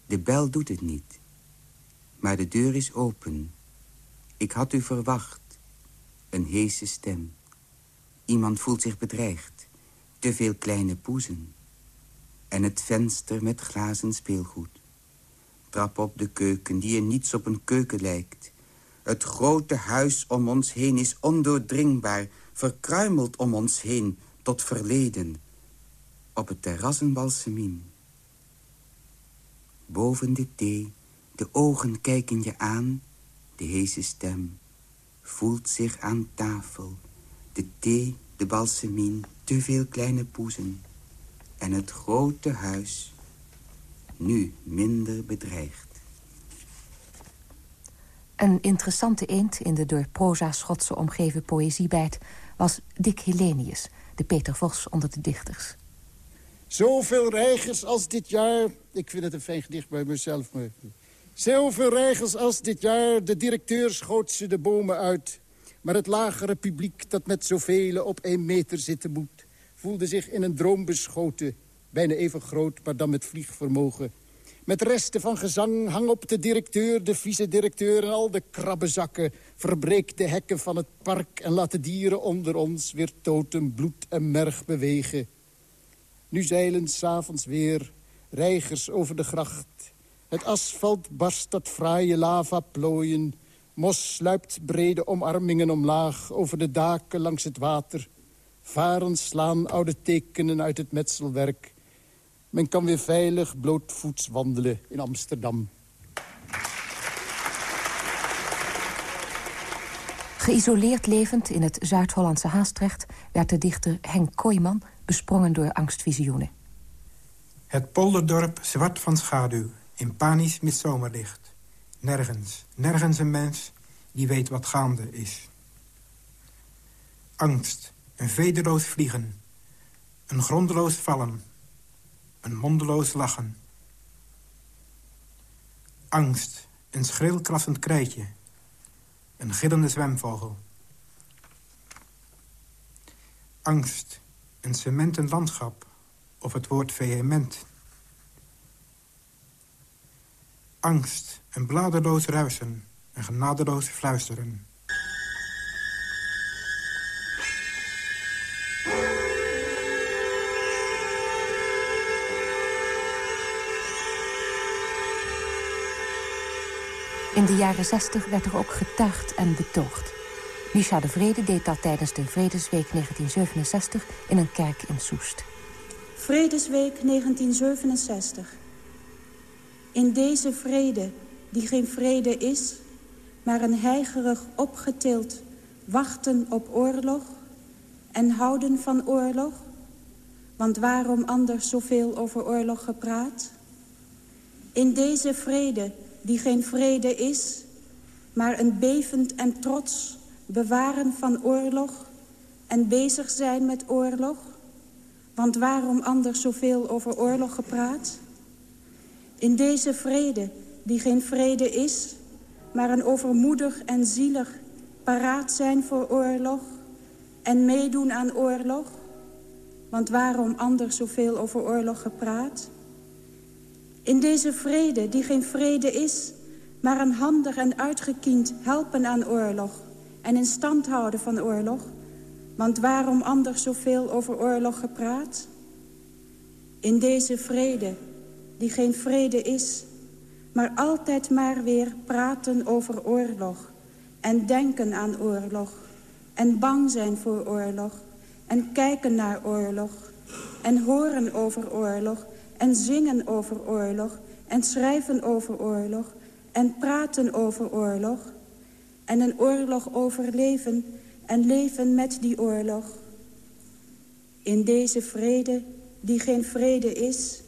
De bel doet het niet. Maar de deur is open. Ik had u verwacht. Een heese stem. Iemand voelt zich bedreigd. Te veel kleine poezen. En het venster met glazen speelgoed. Trap op de keuken die in niets op een keuken lijkt. Het grote huis om ons heen is ondoordringbaar. Verkruimeld om ons heen tot verleden. Op het terras een. Boven de thee, de ogen kijken je aan. De heese stem voelt zich aan tafel. De thee, de balsemien, te veel kleine poezen. En het grote huis, nu minder bedreigd. Een interessante eend in de door proza Schotse omgeven poëziebijt... was Dick Helenius, de Peter Vos onder de dichters. Zoveel reigers als dit jaar... Ik vind het een fijn gedicht bij mezelf, maar... Zoveel reigers als dit jaar, de directeur schoot ze de bomen uit. Maar het lagere publiek dat met zoveel op één meter zitten moet... voelde zich in een droom beschoten. Bijna even groot, maar dan met vliegvermogen. Met resten van gezang hang op de directeur, de vice-directeur... en al de krabbenzakken. Verbreek de hekken van het park en laat de dieren onder ons... weer totem, bloed en merg bewegen. Nu zeilen s'avonds weer reigers over de gracht. Het asfalt barst tot fraaie lavaplooien. Mos sluipt brede omarmingen omlaag over de daken langs het water. Varen slaan oude tekenen uit het metselwerk. Men kan weer veilig blootvoets wandelen in Amsterdam. Geïsoleerd levend in het Zuid-Hollandse Haastrecht... werd de dichter Henk Kooijman besprongen door angstvisioenen. Het polderdorp zwart van schaduw, in panisch midzomerlicht. Nergens, nergens een mens die weet wat gaande is. Angst, een vederloos vliegen. Een grondeloos vallen. Een mondeloos lachen. Angst, een schril krassend krijtje. Een gillende zwemvogel. Angst, een cementen landschap of het woord vehement. Angst, een bladerloos ruisen, een genadeloos fluisteren. In de jaren zestig werd er ook getuigd en betoogd. Misha de Vrede deed dat tijdens de Vredesweek 1967 in een kerk in Soest. Vredesweek 1967. In deze vrede, die geen vrede is... maar een heigerig opgetild wachten op oorlog... en houden van oorlog... want waarom anders zoveel over oorlog gepraat? In deze vrede, die geen vrede is... maar een bevend en trots bewaren van oorlog... en bezig zijn met oorlog... Want waarom anders zoveel over oorlog gepraat? In deze vrede, die geen vrede is... maar een overmoedig en zielig paraat zijn voor oorlog... en meedoen aan oorlog? Want waarom anders zoveel over oorlog gepraat? In deze vrede, die geen vrede is... maar een handig en uitgekiend helpen aan oorlog... en in stand houden van oorlog. Want waarom anders zoveel over oorlog gepraat? In deze vrede, die geen vrede is... maar altijd maar weer praten over oorlog... en denken aan oorlog... en bang zijn voor oorlog... en kijken naar oorlog... en horen over oorlog... en zingen over oorlog... en schrijven over oorlog... en praten over oorlog... en een oorlog overleven en leven met die oorlog. In deze vrede, die geen vrede is,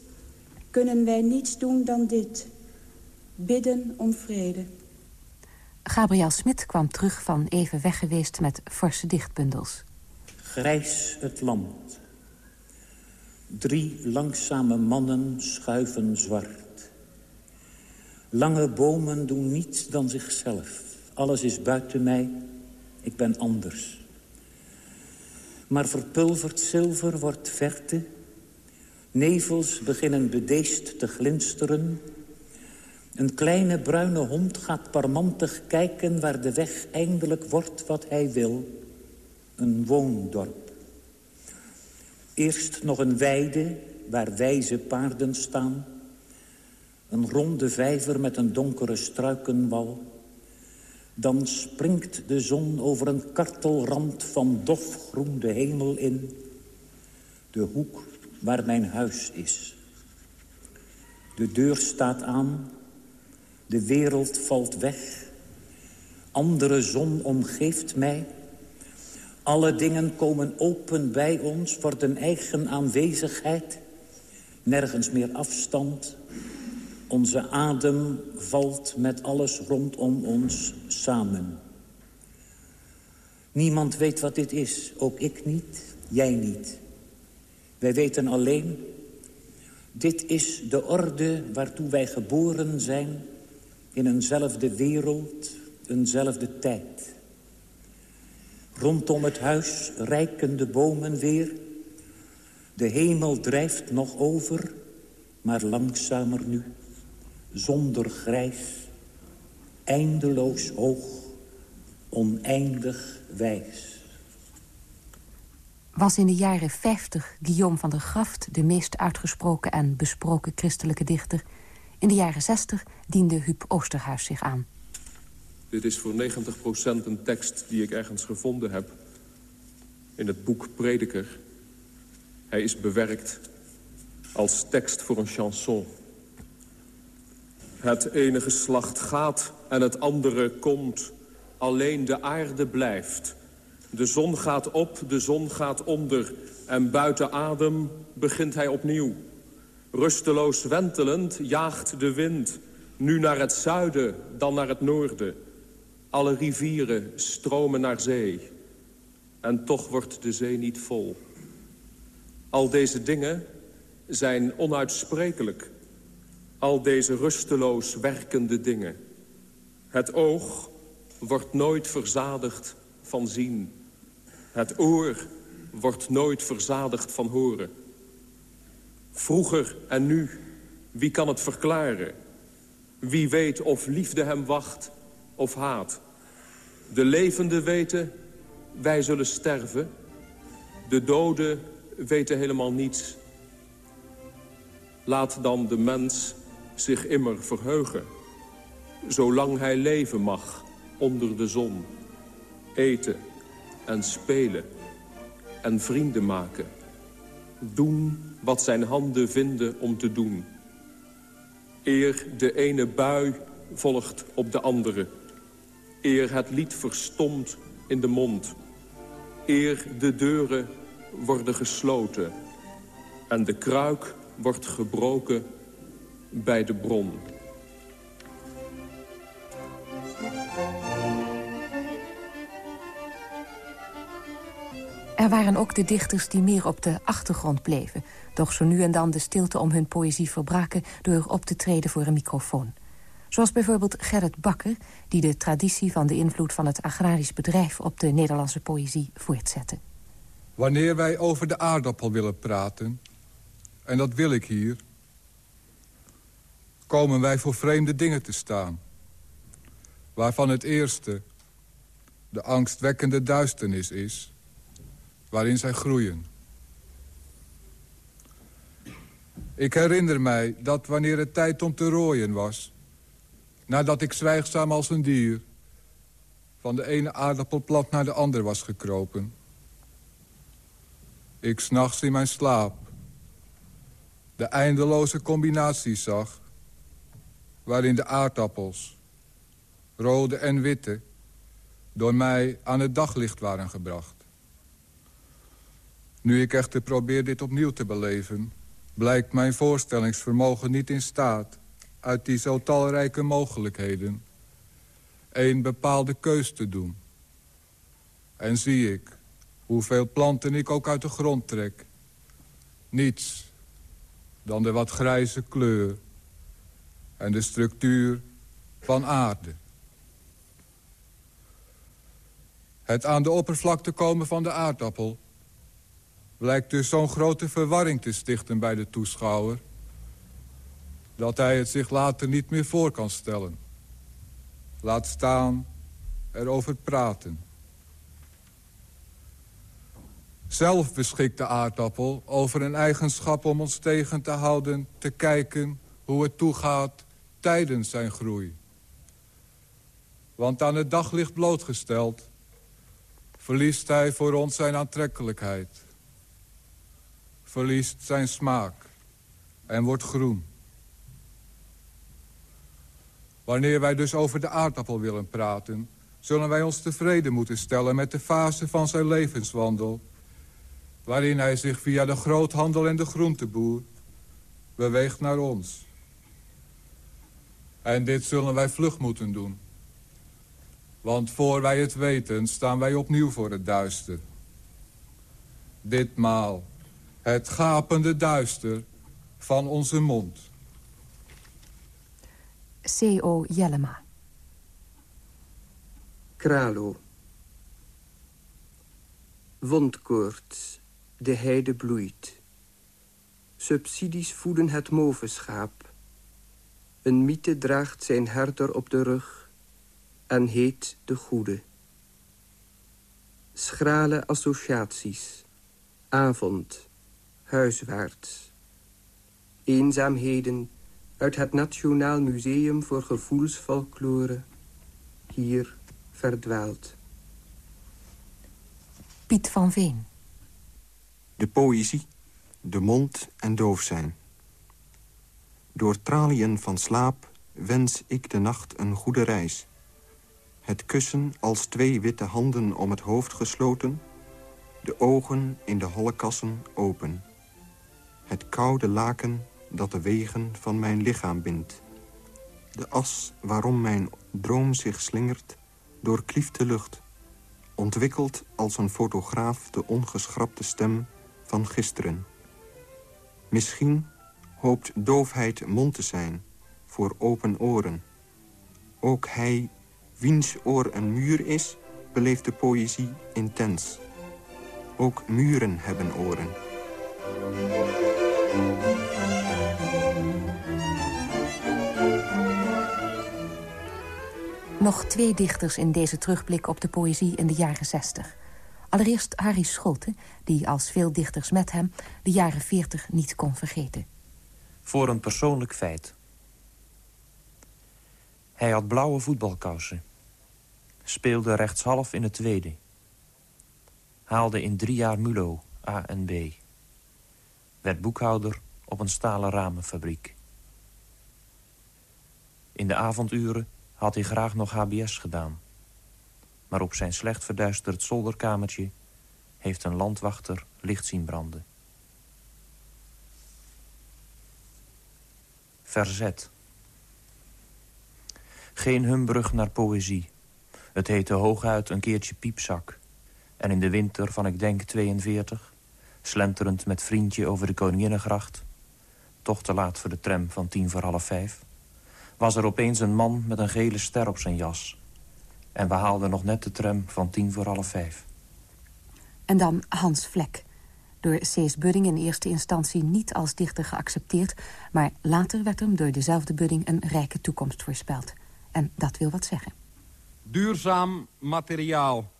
kunnen wij niets doen dan dit. Bidden om vrede. Gabriel Smit kwam terug van even weg geweest met forse dichtbundels. Grijs het land. Drie langzame mannen schuiven zwart. Lange bomen doen niets dan zichzelf. Alles is buiten mij, ik ben anders. Maar verpulverd zilver wordt verte. Nevels beginnen bedeesd te glinsteren. Een kleine bruine hond gaat parmantig kijken... waar de weg eindelijk wordt wat hij wil. Een woondorp. Eerst nog een weide waar wijze paarden staan. Een ronde vijver met een donkere struikenwal. Dan springt de zon over een kartelrand van dofgroen de hemel in. De hoek waar mijn huis is. De deur staat aan. De wereld valt weg. Andere zon omgeeft mij. Alle dingen komen open bij ons, worden eigen aanwezigheid. Nergens meer afstand, onze adem valt met alles rondom ons samen. Niemand weet wat dit is, ook ik niet, jij niet. Wij weten alleen, dit is de orde waartoe wij geboren zijn... in eenzelfde wereld, eenzelfde tijd. Rondom het huis rijken de bomen weer. De hemel drijft nog over, maar langzamer nu zonder grijs, eindeloos hoog, oneindig wijs. Was in de jaren 50 Guillaume van der Graft de meest uitgesproken en besproken christelijke dichter. In de jaren 60 diende Huub Oosterhuis zich aan. Dit is voor 90% een tekst die ik ergens gevonden heb. In het boek Prediker. Hij is bewerkt als tekst voor een chanson. Het ene geslacht gaat en het andere komt. Alleen de aarde blijft. De zon gaat op, de zon gaat onder. En buiten adem begint hij opnieuw. Rusteloos wentelend jaagt de wind. Nu naar het zuiden, dan naar het noorden. Alle rivieren stromen naar zee. En toch wordt de zee niet vol. Al deze dingen zijn onuitsprekelijk al deze rusteloos werkende dingen. Het oog wordt nooit verzadigd van zien. Het oor wordt nooit verzadigd van horen. Vroeger en nu, wie kan het verklaren? Wie weet of liefde hem wacht of haat? De levenden weten, wij zullen sterven. De doden weten helemaal niets. Laat dan de mens zich immer verheugen. Zolang hij leven mag onder de zon. Eten en spelen en vrienden maken. Doen wat zijn handen vinden om te doen. Eer de ene bui volgt op de andere. Eer het lied verstomt in de mond. Eer de deuren worden gesloten. En de kruik wordt gebroken bij de bron. Er waren ook de dichters die meer op de achtergrond bleven... doch zo nu en dan de stilte om hun poëzie verbraken... door op te treden voor een microfoon. Zoals bijvoorbeeld Gerrit Bakker... die de traditie van de invloed van het agrarisch bedrijf... op de Nederlandse poëzie voortzette. Wanneer wij over de aardappel willen praten... en dat wil ik hier komen wij voor vreemde dingen te staan. Waarvan het eerste de angstwekkende duisternis is... waarin zij groeien. Ik herinner mij dat wanneer het tijd om te rooien was... nadat ik zwijgzaam als een dier... van de ene aardappelplant naar de ander was gekropen... ik s'nachts in mijn slaap de eindeloze combinaties zag... waarin de aardappels, rode en witte... door mij aan het daglicht waren gebracht. Nu ik echter probeer dit opnieuw te beleven... blijkt mijn voorstellingsvermogen niet in staat... uit die zo talrijke mogelijkheden... een bepaalde keus te doen. En zie ik, hoeveel planten ik ook uit de grond trek... niets dan de wat grijze kleur en de structuur van aarde. Het aan de oppervlakte komen van de aardappel... blijkt dus zo'n grote verwarring te stichten bij de toeschouwer... dat hij het zich later niet meer voor kan stellen. Laat staan erover praten. Zelf beschikt de aardappel over een eigenschap om ons tegen te houden... te kijken hoe het toegaat tijdens zijn groei. Want aan het daglicht blootgesteld... verliest hij voor ons zijn aantrekkelijkheid. Verliest zijn smaak en wordt groen. Wanneer wij dus over de aardappel willen praten... zullen wij ons tevreden moeten stellen met de fase van zijn levenswandel waarin hij zich via de groothandel en de groenteboer beweegt naar ons. En dit zullen wij vlug moeten doen. Want voor wij het weten staan wij opnieuw voor het duister. Ditmaal het gapende duister van onze mond. C.O. Jellema. Kralo. Wondkoorts de heide bloeit. Subsidies voeden het movenschaap. Een mythe draagt zijn herder op de rug en heet de goede. Schrale associaties, avond, huiswaarts. Eenzaamheden uit het Nationaal Museum voor Gevoelsfolklore, hier verdwaald. Piet van Veen de poëzie, de mond en doof zijn. Door traliën van slaap wens ik de nacht een goede reis. Het kussen als twee witte handen om het hoofd gesloten... de ogen in de holle kassen open. Het koude laken dat de wegen van mijn lichaam bindt. De as waarom mijn droom zich slingert door kliefde lucht... ontwikkeld als een fotograaf de ongeschrapte stem van gisteren. Misschien hoopt doofheid mond te zijn voor open oren. Ook hij, wiens oor een muur is, beleeft de poëzie intens. Ook muren hebben oren. Nog twee dichters in deze terugblik op de poëzie in de jaren 60. Allereerst Harry Scholte, die als veel dichters met hem... de jaren 40 niet kon vergeten. Voor een persoonlijk feit. Hij had blauwe voetbalkousen. Speelde rechtshalf in het tweede. Haalde in drie jaar MULO, A en B. Werd boekhouder op een stalen ramenfabriek. In de avonduren had hij graag nog HBS gedaan maar op zijn slecht verduisterd zolderkamertje heeft een landwachter licht zien branden. Verzet. Geen humbrug naar poëzie. Het heette hooguit een keertje piepzak. En in de winter van ik denk 42, slenterend met vriendje over de Koninginnengracht... toch te laat voor de tram van tien voor half vijf... was er opeens een man met een gele ster op zijn jas... En we haalden nog net de tram van tien voor half vijf. En dan Hans Vlek. Door Cees Budding in eerste instantie niet als dichter geaccepteerd... maar later werd hem door dezelfde Budding een rijke toekomst voorspeld. En dat wil wat zeggen. Duurzaam materiaal.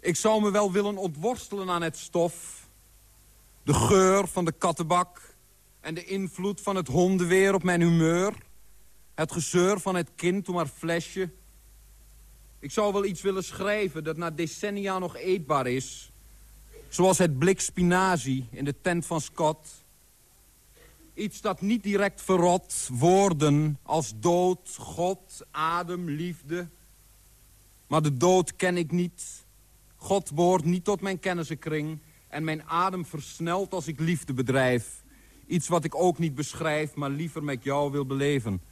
Ik zou me wel willen ontworstelen aan het stof. De geur van de kattenbak en de invloed van het hondenweer op mijn humeur. Het gezeur van het kind om haar flesje. Ik zou wel iets willen schrijven dat na decennia nog eetbaar is. Zoals het blik spinazie in de tent van Scott. Iets dat niet direct verrot, woorden als dood, God, adem, liefde. Maar de dood ken ik niet. God behoort niet tot mijn kennissenkring. En mijn adem versnelt als ik liefde bedrijf. Iets wat ik ook niet beschrijf, maar liever met jou wil beleven.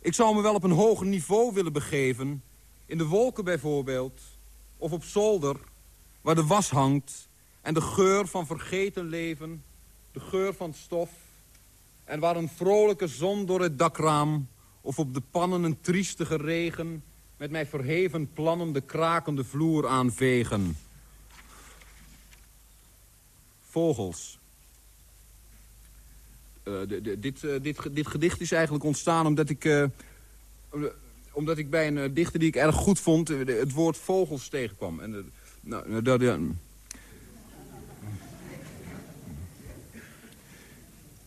Ik zou me wel op een hoger niveau willen begeven. In de wolken bijvoorbeeld. Of op zolder, waar de was hangt. En de geur van vergeten leven. De geur van stof. En waar een vrolijke zon door het dakraam. Of op de pannen een triestige regen. Met mij verheven plannen de krakende vloer aanvegen. Vogels. Uh, dit, uh, dit, dit, gedicht is eigenlijk ontstaan omdat ik, uh, omdat ik bij een dichter die ik erg goed vond... het woord vogels tegenkwam. En, nou, dat, ja.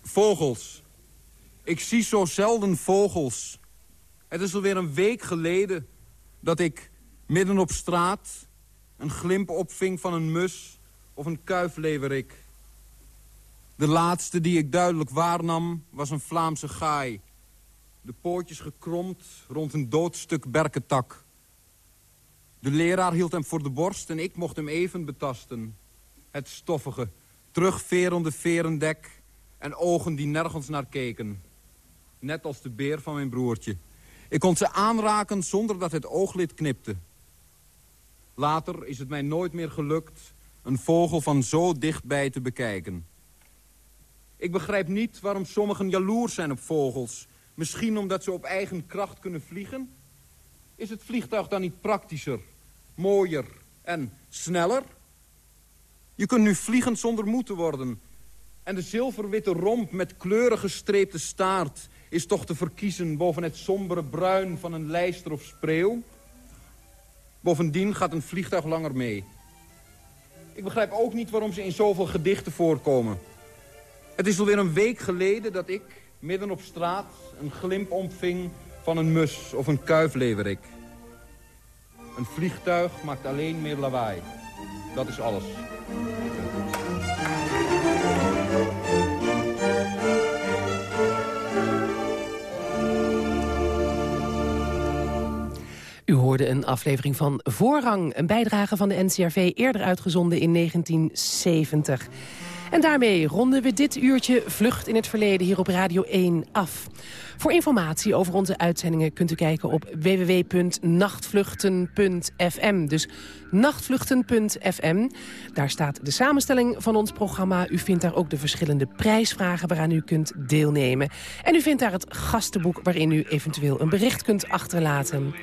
Vogels. Ik zie zo zelden vogels. Het is alweer een week geleden dat ik midden op straat... een glimp opving van een mus of een kuifleverik. De laatste die ik duidelijk waarnam was een Vlaamse gaai. De pootjes gekromd rond een doodstuk berkentak. De leraar hield hem voor de borst en ik mocht hem even betasten. Het stoffige, terugverende verendek en ogen die nergens naar keken. Net als de beer van mijn broertje. Ik kon ze aanraken zonder dat het ooglid knipte. Later is het mij nooit meer gelukt een vogel van zo dichtbij te bekijken. Ik begrijp niet waarom sommigen jaloers zijn op vogels. Misschien omdat ze op eigen kracht kunnen vliegen? Is het vliegtuig dan niet praktischer, mooier en sneller? Je kunt nu vliegen zonder moe te worden. En de zilverwitte romp met kleurige gestreepte staart... is toch te verkiezen boven het sombere bruin van een lijster of spreeuw? Bovendien gaat een vliegtuig langer mee. Ik begrijp ook niet waarom ze in zoveel gedichten voorkomen. Het is alweer een week geleden dat ik midden op straat een glimp ontving van een mus of een kuifleverik. Een vliegtuig maakt alleen meer lawaai. Dat is alles. U hoorde een aflevering van Voorrang, een bijdrage van de NCRV... eerder uitgezonden in 1970. En daarmee ronden we dit uurtje Vlucht in het Verleden hier op Radio 1 af. Voor informatie over onze uitzendingen kunt u kijken op www.nachtvluchten.fm. Dus nachtvluchten.fm. Daar staat de samenstelling van ons programma. U vindt daar ook de verschillende prijsvragen waaraan u kunt deelnemen. En u vindt daar het gastenboek waarin u eventueel een bericht kunt achterlaten.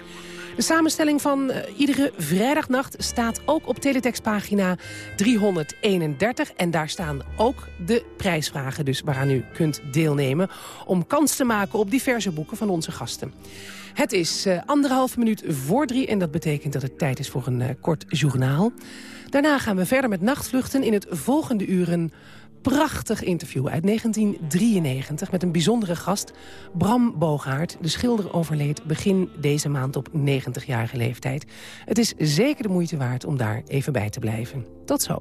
De samenstelling van uh, iedere vrijdagnacht staat ook op teletextpagina 331. En daar staan ook de prijsvragen dus waaraan u kunt deelnemen... om kans te maken op diverse boeken van onze gasten. Het is uh, anderhalf minuut voor drie en dat betekent dat het tijd is voor een uh, kort journaal. Daarna gaan we verder met nachtvluchten in het volgende uren prachtig interview uit 1993 met een bijzondere gast. Bram Bogaert, de schilder, overleed begin deze maand op 90-jarige leeftijd. Het is zeker de moeite waard om daar even bij te blijven. Tot zo.